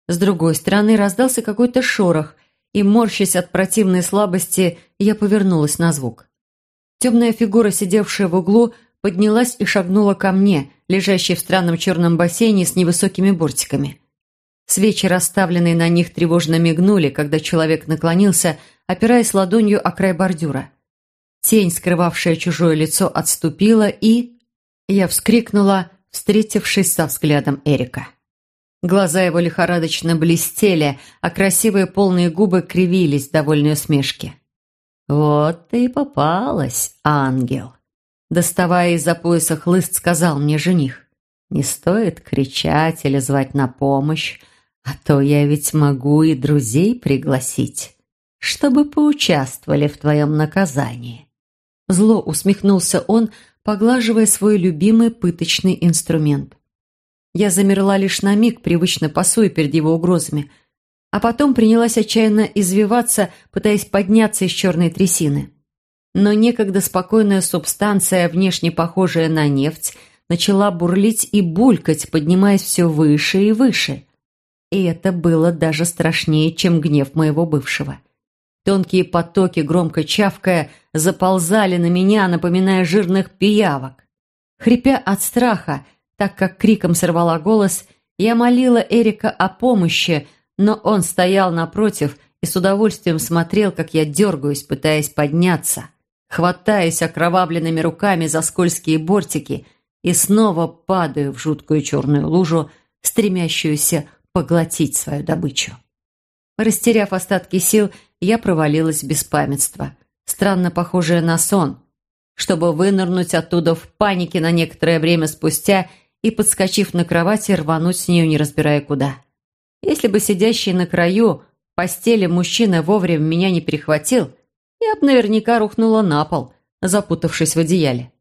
С другой стороны раздался какой-то шорох, и, морщась от противной слабости, я повернулась на звук. Темная фигура, сидевшая в углу, поднялась и шагнула ко мне, лежащей в странном черном бассейне с невысокими бортиками – Свечи, расставленные на них, тревожно мигнули, когда человек наклонился, опираясь ладонью о край бордюра. Тень, скрывавшая чужое лицо, отступила, и... Я вскрикнула, встретившись со взглядом Эрика. Глаза его лихорадочно блестели, а красивые полные губы кривились в довольной усмешке. «Вот ты и попалась, ангел!» Доставая из-за пояса хлыст, сказал мне жених. «Не стоит кричать или звать на помощь, а то я ведь могу и друзей пригласить, чтобы поучаствовали в твоем наказании». Зло усмехнулся он, поглаживая свой любимый пыточный инструмент. Я замерла лишь на миг, привычно пасуя перед его угрозами, а потом принялась отчаянно извиваться, пытаясь подняться из черной трясины. Но некогда спокойная субстанция, внешне похожая на нефть, начала бурлить и булькать, поднимаясь все выше и выше. И это было даже страшнее, чем гнев моего бывшего. Тонкие потоки, громко чавкая, заползали на меня, напоминая жирных пиявок. Хрипя от страха, так как криком сорвала голос, я молила Эрика о помощи, но он стоял напротив и с удовольствием смотрел, как я дергаюсь, пытаясь подняться, хватаясь окровавленными руками за скользкие бортики и снова падаю в жуткую черную лужу, стремящуюся поглотить свою добычу. Растеряв остатки сил, я провалилась в беспамятство, странно похожее на сон, чтобы вынырнуть оттуда в панике на некоторое время спустя и, подскочив на кровати, рвануть с нее, не разбирая куда. Если бы сидящий на краю постели мужчина вовремя меня не перехватил, я бы наверняка рухнула на пол, запутавшись в одеяле.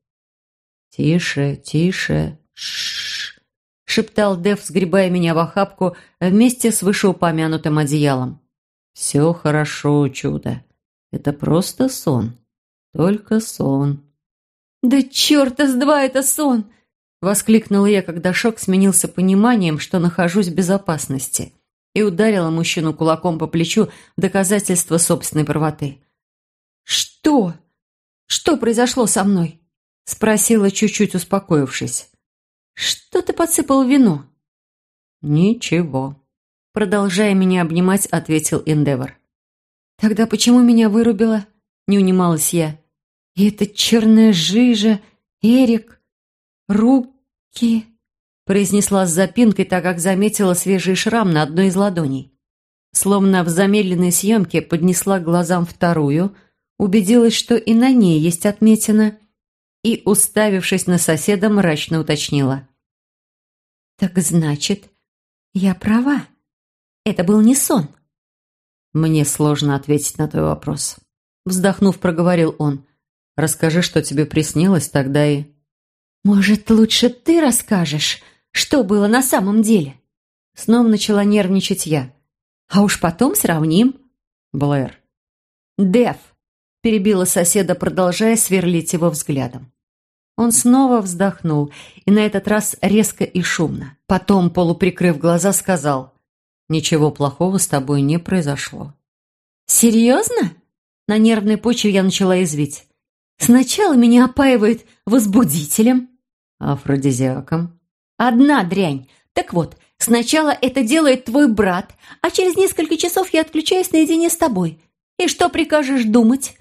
«Тише, тише, шш шептал Дев, сгребая меня в охапку вместе с вышеупомянутым одеялом. «Все хорошо, чудо. Это просто сон. Только сон». «Да черта с два это сон!» Воскликнула я, когда шок сменился пониманием, что нахожусь в безопасности, и ударила мужчину кулаком по плечу доказательство собственной правоты. «Что? Что произошло со мной?» Спросила, чуть-чуть успокоившись. «Что ты подсыпал в вино?» «Ничего», Продолжая меня обнимать, ответил Эндевор. «Тогда почему меня вырубило?» Не унималась я. «И эта черная жижа, Эрик, руки...» Произнесла с запинкой, так как заметила свежий шрам на одной из ладоней. Словно в замедленной съемке поднесла глазам вторую, убедилась, что и на ней есть отметина, и, уставившись на соседа, мрачно уточнила. «Так значит, я права?» Это был не сон. Мне сложно ответить на твой вопрос. Вздохнув, проговорил он. Расскажи, что тебе приснилось тогда и... Может, лучше ты расскажешь, что было на самом деле? Снова начала нервничать я. А уж потом сравним. Блэр. Дев, перебила соседа, продолжая сверлить его взглядом. Он снова вздохнул, и на этот раз резко и шумно. Потом, полуприкрыв глаза, сказал Ничего плохого с тобой не произошло». «Серьезно?» На нервной почве я начала извить. «Сначала меня опаивает возбудителем». «Афродизиаком». «Одна дрянь. Так вот, сначала это делает твой брат, а через несколько часов я отключаюсь наедине с тобой. И что прикажешь думать?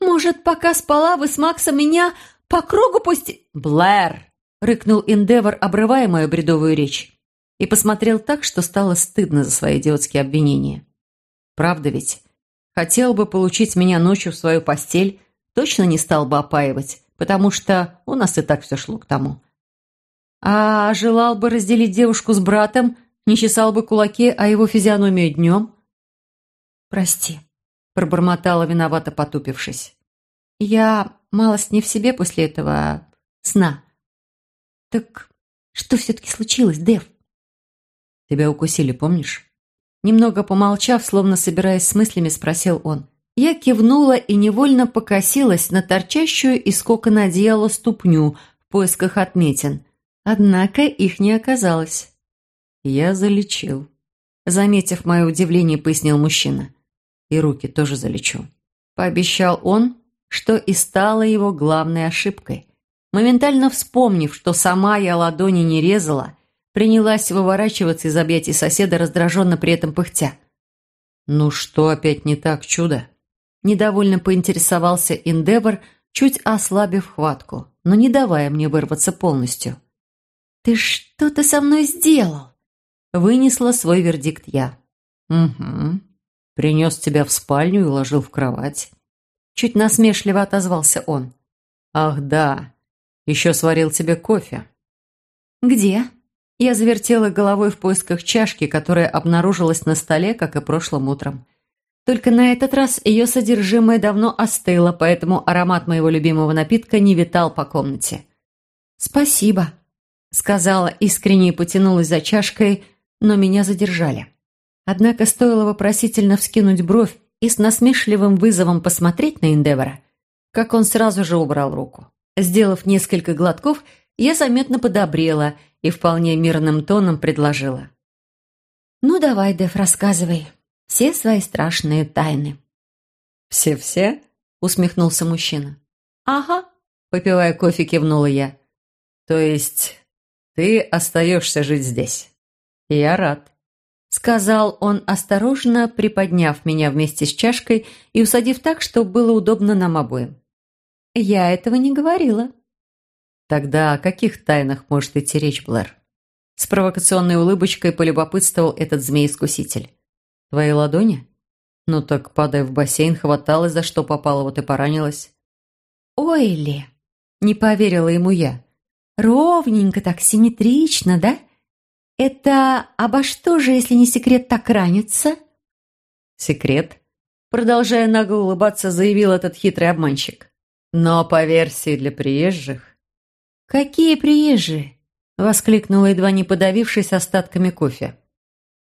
Может, пока спала, вы с Максом меня по кругу пусти...» «Блэр!» — рыкнул Эндевор, обрывая мою бредовую речь и посмотрел так, что стало стыдно за свои идиотские обвинения. Правда ведь? Хотел бы получить меня ночью в свою постель, точно не стал бы опаивать, потому что у нас и так все шло к тому. А желал бы разделить девушку с братом, не чесал бы кулаки, а его физиономию днем? «Прости», — пробормотала виновато потупившись. «Я малость не в себе после этого сна». «Так что все-таки случилось, Дэв?» Тебя укусили, помнишь?» Немного помолчав, словно собираясь с мыслями, спросил он. Я кивнула и невольно покосилась на торчащую из кокона одеяла ступню в поисках отметин. Однако их не оказалось. «Я залечил», — заметив мое удивление, пояснил мужчина. «И руки тоже залечу». Пообещал он, что и стало его главной ошибкой. Моментально вспомнив, что сама я ладони не резала, принялась выворачиваться из объятий соседа, раздраженно при этом пыхтя. «Ну что опять не так, чудо?» Недовольно поинтересовался Индевор, чуть ослабив хватку, но не давая мне вырваться полностью. «Ты что-то со мной сделал?» Вынесла свой вердикт я. «Угу. Принес тебя в спальню и уложил в кровать». Чуть насмешливо отозвался он. «Ах, да. Еще сварил тебе кофе». «Где?» Я завертела головой в поисках чашки, которая обнаружилась на столе, как и прошлым утром. Только на этот раз ее содержимое давно остыло, поэтому аромат моего любимого напитка не витал по комнате. «Спасибо», — сказала искренне и потянулась за чашкой, но меня задержали. Однако стоило вопросительно вскинуть бровь и с насмешливым вызовом посмотреть на Эндевора, как он сразу же убрал руку. Сделав несколько глотков, я заметно подобрела и вполне мирным тоном предложила. «Ну давай, Деф, рассказывай все свои страшные тайны». «Все-все?» — усмехнулся мужчина. «Ага», — попивая кофе, кивнула я. «То есть ты остаешься жить здесь?» «Я рад», — сказал он, осторожно приподняв меня вместе с чашкой и усадив так, чтобы было удобно нам обоим. «Я этого не говорила». «Тогда о каких тайнах может идти речь, Блэр?» С провокационной улыбочкой полюбопытствовал этот змей-искуситель. «Твои ладони?» «Ну так, падая в бассейн, хваталась, за что попала, вот и поранилась». «Ой ли!» — не поверила ему я. «Ровненько так, симметрично, да? Это обо что же, если не секрет, так ранится?» «Секрет?» Продолжая нагло улыбаться, заявил этот хитрый обманщик. «Но по версии для приезжих...» «Какие приезжие?» — воскликнула, едва не подавившись остатками кофе.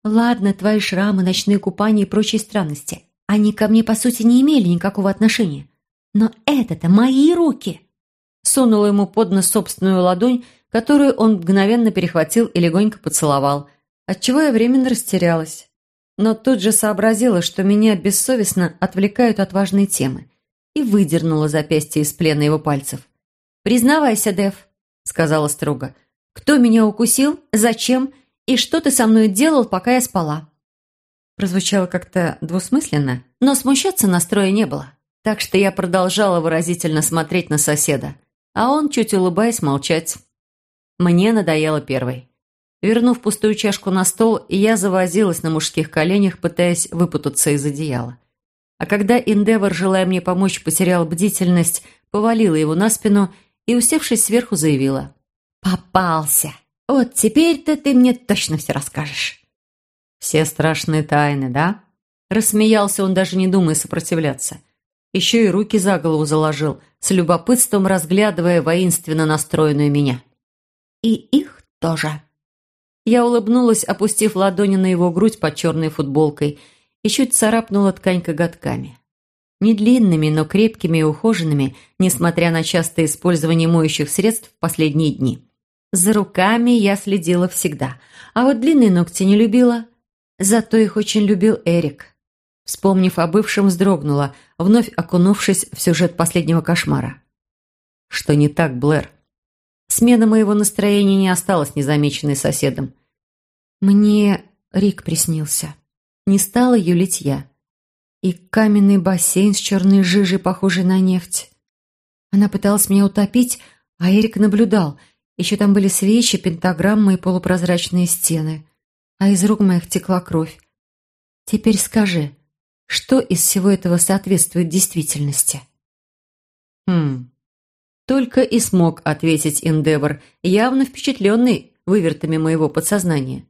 «Ладно, твои шрамы, ночные купания и прочие странности. Они ко мне, по сути, не имели никакого отношения. Но это-то мои руки!» Сунула ему под нос собственную ладонь, которую он мгновенно перехватил и легонько поцеловал, отчего я временно растерялась. Но тут же сообразила, что меня бессовестно отвлекают от важной темы, и выдернула запястье из плена его пальцев. «Признавайся, Дэв», — сказала строго, — «кто меня укусил? Зачем? И что ты со мной делал, пока я спала?» Прозвучало как-то двусмысленно, но смущаться настроя не было, так что я продолжала выразительно смотреть на соседа, а он, чуть улыбаясь, молчать. Мне надоело первой. Вернув пустую чашку на стол, я завозилась на мужских коленях, пытаясь выпутаться из одеяла. А когда Индевор, желая мне помочь, потерял бдительность, повалила его на спину и, усевшись сверху, заявила. «Попался! Вот теперь-то ты мне точно все расскажешь!» «Все страшные тайны, да?» Рассмеялся он, даже не думая сопротивляться. Еще и руки за голову заложил, с любопытством разглядывая воинственно настроенную меня и их тоже». Я улыбнулась, опустив ладони на его грудь под черной футболкой и чуть царапнула ткань коготками. Не длинными, но крепкими и ухоженными, несмотря на частое использование моющих средств в последние дни. За руками я следила всегда, а вот длинные ногти не любила. Зато их очень любил Эрик. Вспомнив о бывшем, вздрогнула, вновь окунувшись в сюжет последнего кошмара. «Что не так, Блэр?» Смена моего настроения не осталась незамеченной соседом. Мне Рик приснился. Не стала юлить я. И каменный бассейн с черной жижей, похожей на нефть. Она пыталась меня утопить, а Эрик наблюдал. Еще там были свечи, пентаграммы и полупрозрачные стены. А из рук моих текла кровь. Теперь скажи, что из всего этого соответствует действительности? Хм, только и смог ответить Эндевор, явно впечатленный вывертами моего подсознания.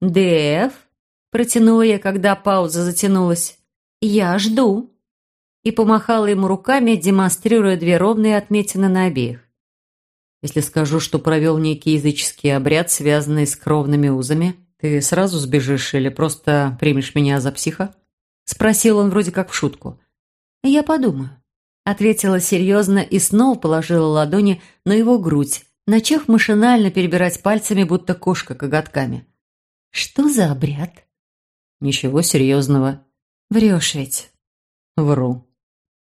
«Дэв?» – протянула я, когда пауза затянулась. «Я жду». И помахала ему руками, демонстрируя две ровные отметины на обеих. «Если скажу, что провел некий языческий обряд, связанный с кровными узами, ты сразу сбежишь или просто примешь меня за психа?» – спросил он вроде как в шутку. «Я подумаю». Ответила серьезно и снова положила ладони на его грудь, начав машинально перебирать пальцами, будто кошка коготками. «Что за обряд?» «Ничего серьезного». «Врешь ведь?» «Вру».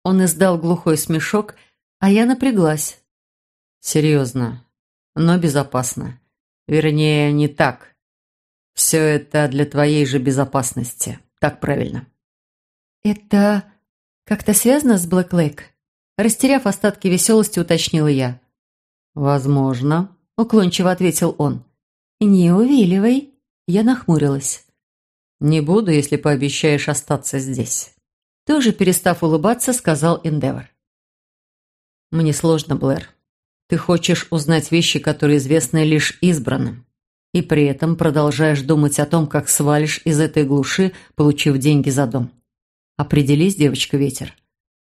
Он издал глухой смешок, а я напряглась. «Серьезно, но безопасно. Вернее, не так. Все это для твоей же безопасности. Так правильно». «Это как-то связано с Блэк Лейк?» Растеряв остатки веселости, уточнила я. «Возможно», — уклончиво ответил он. «Не увиливай», — я нахмурилась. «Не буду, если пообещаешь остаться здесь». Тоже перестав улыбаться, сказал Эндевор. «Мне сложно, Блэр. Ты хочешь узнать вещи, которые известны лишь избранным, и при этом продолжаешь думать о том, как свалишь из этой глуши, получив деньги за дом. Определись, девочка-ветер,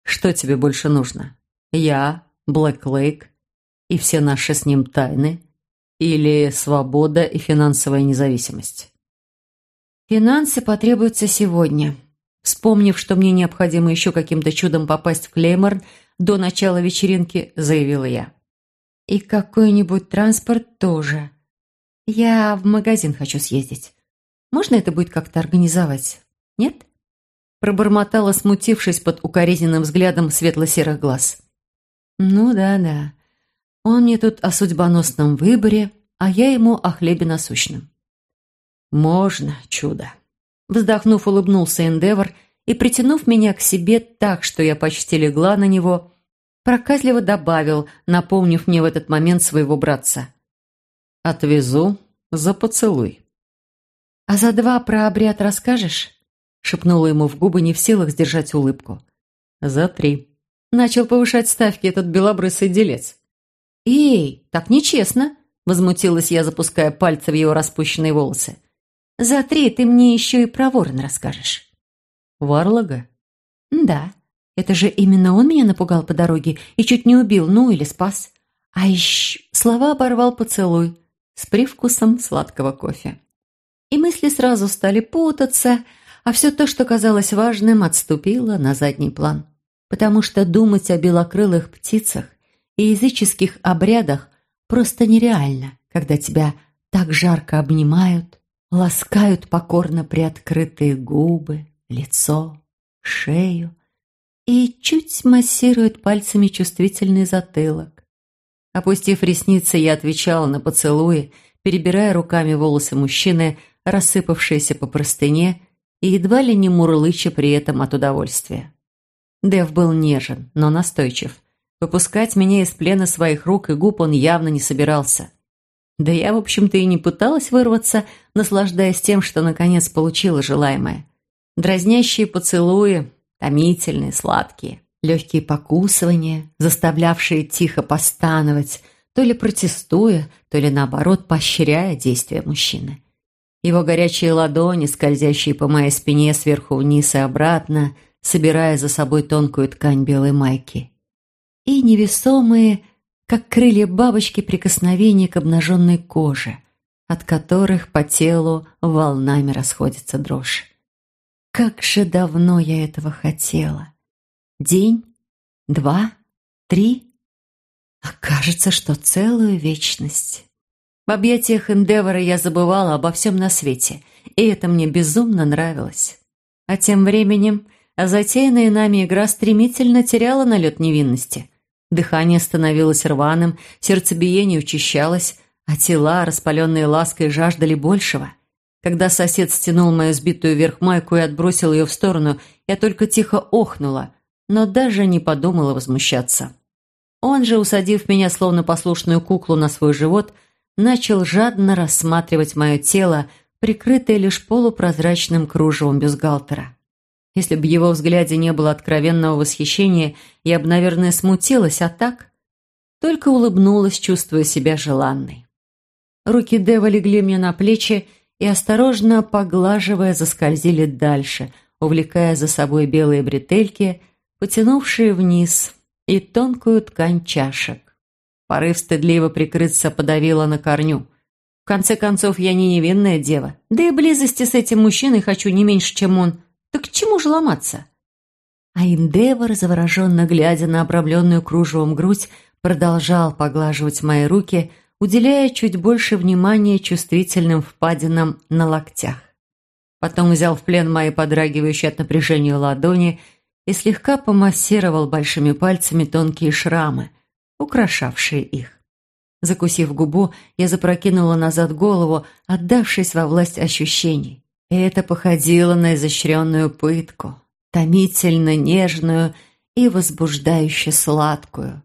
что тебе больше нужно? Я, Блэк Лейк и все наши с ним тайны, или свобода и финансовая независимость?» «Финансы потребуются сегодня», Вспомнив, что мне необходимо еще каким-то чудом попасть в Клейморн до начала вечеринки, заявила я. И какой-нибудь транспорт тоже. Я в магазин хочу съездить. Можно это будет как-то организовать? Нет? Пробормотала, смутившись под укоризненным взглядом светло-серых глаз. Ну да-да. Он мне тут о судьбоносном выборе, а я ему о хлебе насущном. Можно, чудо. Вздохнув, улыбнулся Эндевор и, притянув меня к себе так, что я почти легла на него, проказливо добавил, напомнив мне в этот момент своего братца. «Отвезу за поцелуй». «А за два про обряд расскажешь?» Шепнула ему в губы, не в силах сдержать улыбку. «За три». Начал повышать ставки этот белобрысый делец. «Эй, так нечестно!» возмутилась я, запуская пальцы в его распущенные волосы. «За три ты мне еще и про ворон расскажешь». «Варлога?» «Да. Это же именно он меня напугал по дороге и чуть не убил, ну или спас. А еще слова оборвал поцелуй с привкусом сладкого кофе. И мысли сразу стали путаться, а все то, что казалось важным, отступило на задний план. Потому что думать о белокрылых птицах и языческих обрядах просто нереально, когда тебя так жарко обнимают, ласкают покорно приоткрытые губы, лицо, шею – и чуть массирует пальцами чувствительный затылок. Опустив ресницы, я отвечала на поцелуи, перебирая руками волосы мужчины, рассыпавшиеся по простыне, и едва ли не мурлыча при этом от удовольствия. Дэв был нежен, но настойчив. Выпускать меня из плена своих рук и губ он явно не собирался. Да я, в общем-то, и не пыталась вырваться, наслаждаясь тем, что наконец получила желаемое. Дразнящие поцелуи, томительные, сладкие, легкие покусывания, заставлявшие тихо постановать, то ли протестуя, то ли наоборот поощряя действия мужчины. Его горячие ладони, скользящие по моей спине сверху вниз и обратно, собирая за собой тонкую ткань белой майки. И невесомые, как крылья бабочки, прикосновения к обнаженной коже, от которых по телу волнами расходится дрожь. Как же давно я этого хотела. День, два, три, а кажется, что целую вечность. В объятиях Эндевора я забывала обо всем на свете, и это мне безумно нравилось. А тем временем затеянная нами игра стремительно теряла налет невинности. Дыхание становилось рваным, сердцебиение учащалось, а тела, распаленные лаской, жаждали большего – когда сосед стянул мою сбитую вверх майку и отбросил ее в сторону, я только тихо охнула, но даже не подумала возмущаться. Он же, усадив меня словно послушную куклу на свой живот, начал жадно рассматривать мое тело, прикрытое лишь полупрозрачным кружевом бюстгальтера. Если бы его взгляде не было откровенного восхищения, я бы, наверное, смутилась, а так только улыбнулась, чувствуя себя желанной. Руки Дева легли мне на плечи, и, осторожно поглаживая, заскользили дальше, увлекая за собой белые бретельки, потянувшие вниз, и тонкую ткань чашек. Порыв стыдливо прикрыться подавила на корню. В конце концов, я не невинная дева, да и близости с этим мужчиной хочу не меньше, чем он. Так к чему же ломаться? А Индевор, завороженно глядя на обрамленную кружевом грудь, продолжал поглаживать мои руки – уделяя чуть больше внимания чувствительным впадинам на локтях. Потом взял в плен мои подрагивающие от напряжения ладони и слегка помассировал большими пальцами тонкие шрамы, украшавшие их. Закусив губу, я запрокинула назад голову, отдавшись во власть ощущений. Это походило на изощренную пытку, томительно нежную и возбуждающе сладкую.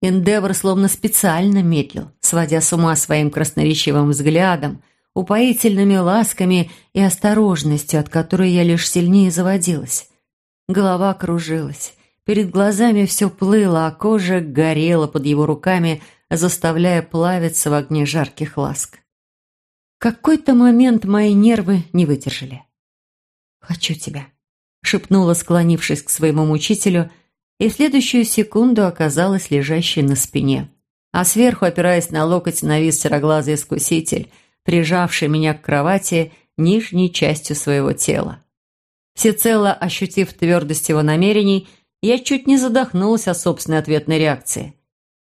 Эндевр словно специально медлил, сводя с ума своим красноречивым взглядом, упоительными ласками и осторожностью, от которой я лишь сильнее заводилась. Голова кружилась. Перед глазами все плыло, а кожа горела под его руками, заставляя плавиться в огне жарких ласк. В какой-то момент мои нервы не выдержали. «Хочу тебя», — шепнула, склонившись к своему мучителю, и в следующую секунду оказалась лежащей на спине. А сверху, опираясь на локоть, навис сероглазый искуситель, прижавший меня к кровати нижней частью своего тела. Всецело ощутив твердость его намерений, я чуть не задохнулась от собственной ответной реакции.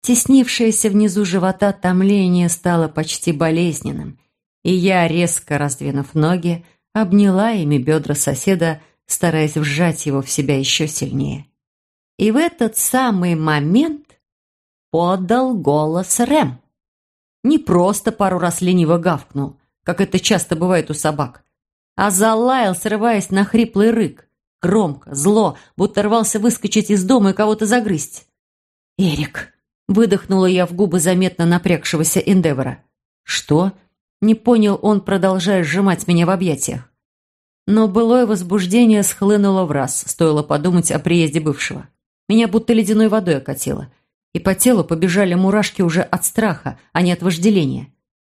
Теснившееся внизу живота томление стало почти болезненным, и я, резко раздвинув ноги, обняла ими бедра соседа, стараясь вжать его в себя еще сильнее. И в этот самый момент подал голос Рэм. Не просто пару раз лениво гавкнул, как это часто бывает у собак, а залаял, срываясь на хриплый рык. Громко, зло, будто рвался выскочить из дома и кого-то загрызть. «Эрик!» — выдохнула я в губы заметно напрягшегося Эндевора. «Что?» — не понял он, продолжая сжимать меня в объятиях. Но былое возбуждение схлынуло в раз, стоило подумать о приезде бывшего. Меня будто ледяной водой окатило, и по телу побежали мурашки уже от страха, а не от вожделения.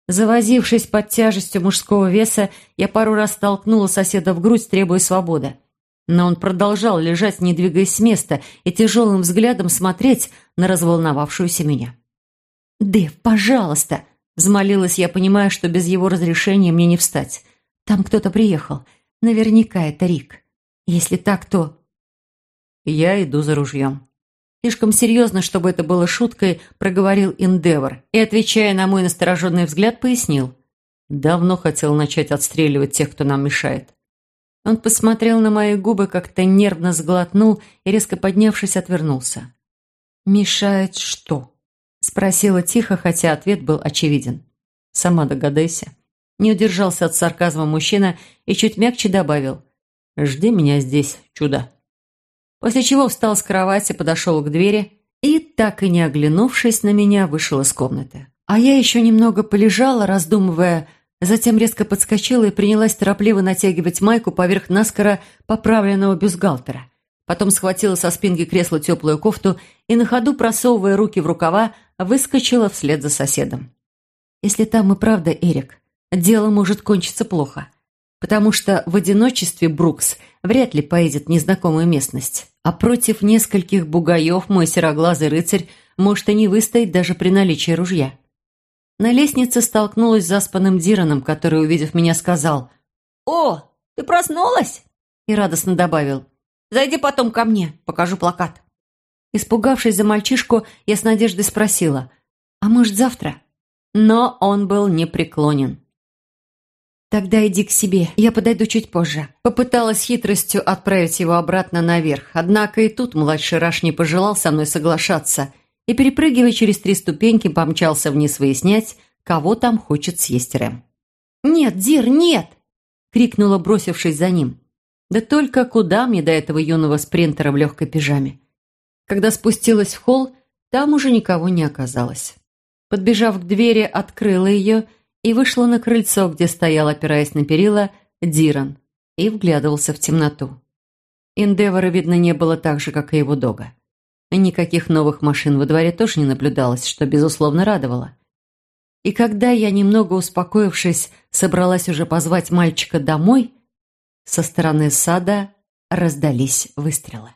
Завозившись под тяжестью мужского веса, я пару раз толкнула соседа в грудь, требуя свободы. Но он продолжал лежать, не двигаясь с места, и тяжелым взглядом смотреть на разволновавшуюся меня. «Дэв, пожалуйста!» – взмолилась я, понимая, что без его разрешения мне не встать. «Там кто-то приехал. Наверняка это Рик. Если так, то...» «Я иду за ружьем», Слишком серьезно, чтобы это было шуткой, проговорил Индевор и, отвечая на мой настороженный взгляд, пояснил. Давно хотел начать отстреливать тех, кто нам мешает. Он посмотрел на мои губы, как-то нервно сглотнул и, резко поднявшись, отвернулся. «Мешает что?» – спросила тихо, хотя ответ был очевиден. «Сама догадайся». Не удержался от сарказма мужчина и чуть мягче добавил. «Жди меня здесь, чудо» после чего встал с кровати, подошел к двери и, так и не оглянувшись на меня, вышел из комнаты. А я еще немного полежала, раздумывая, затем резко подскочила и принялась торопливо натягивать майку поверх наскоро поправленного бюстгальтера. Потом схватила со спинки кресла теплую кофту и на ходу, просовывая руки в рукава, выскочила вслед за соседом. Если там и правда Эрик, дело может кончиться плохо потому что в одиночестве Брукс вряд ли поедет в незнакомую местность. А против нескольких бугаев мой сероглазый рыцарь может и не выстоять даже при наличии ружья. На лестнице столкнулась с заспанным Дираном, который, увидев меня, сказал «О, ты проснулась?» и радостно добавил «Зайди потом ко мне, покажу плакат». Испугавшись за мальчишку, я с надеждой спросила «А может, завтра?» Но он был непреклонен. «Тогда иди к себе, я подойду чуть позже». Попыталась хитростью отправить его обратно наверх, однако и тут младший Раш не пожелал со мной соглашаться и, перепрыгивая через три ступеньки, помчался вниз выяснять, кого там хочет съесть Рэм. «Нет, Дир, нет!» — крикнула, бросившись за ним. Да только куда мне до этого юного спринтера в легкой пижаме? Когда спустилась в холл, там уже никого не оказалось. Подбежав к двери, открыла ее — и вышла на крыльцо, где стоял, опираясь на перила, Диран, и вглядывался в темноту. Индевора, видно, не было так же, как и его дога. Никаких новых машин во дворе тоже не наблюдалось, что, безусловно, радовало. И когда я, немного успокоившись, собралась уже позвать мальчика домой, со стороны сада раздались выстрелы.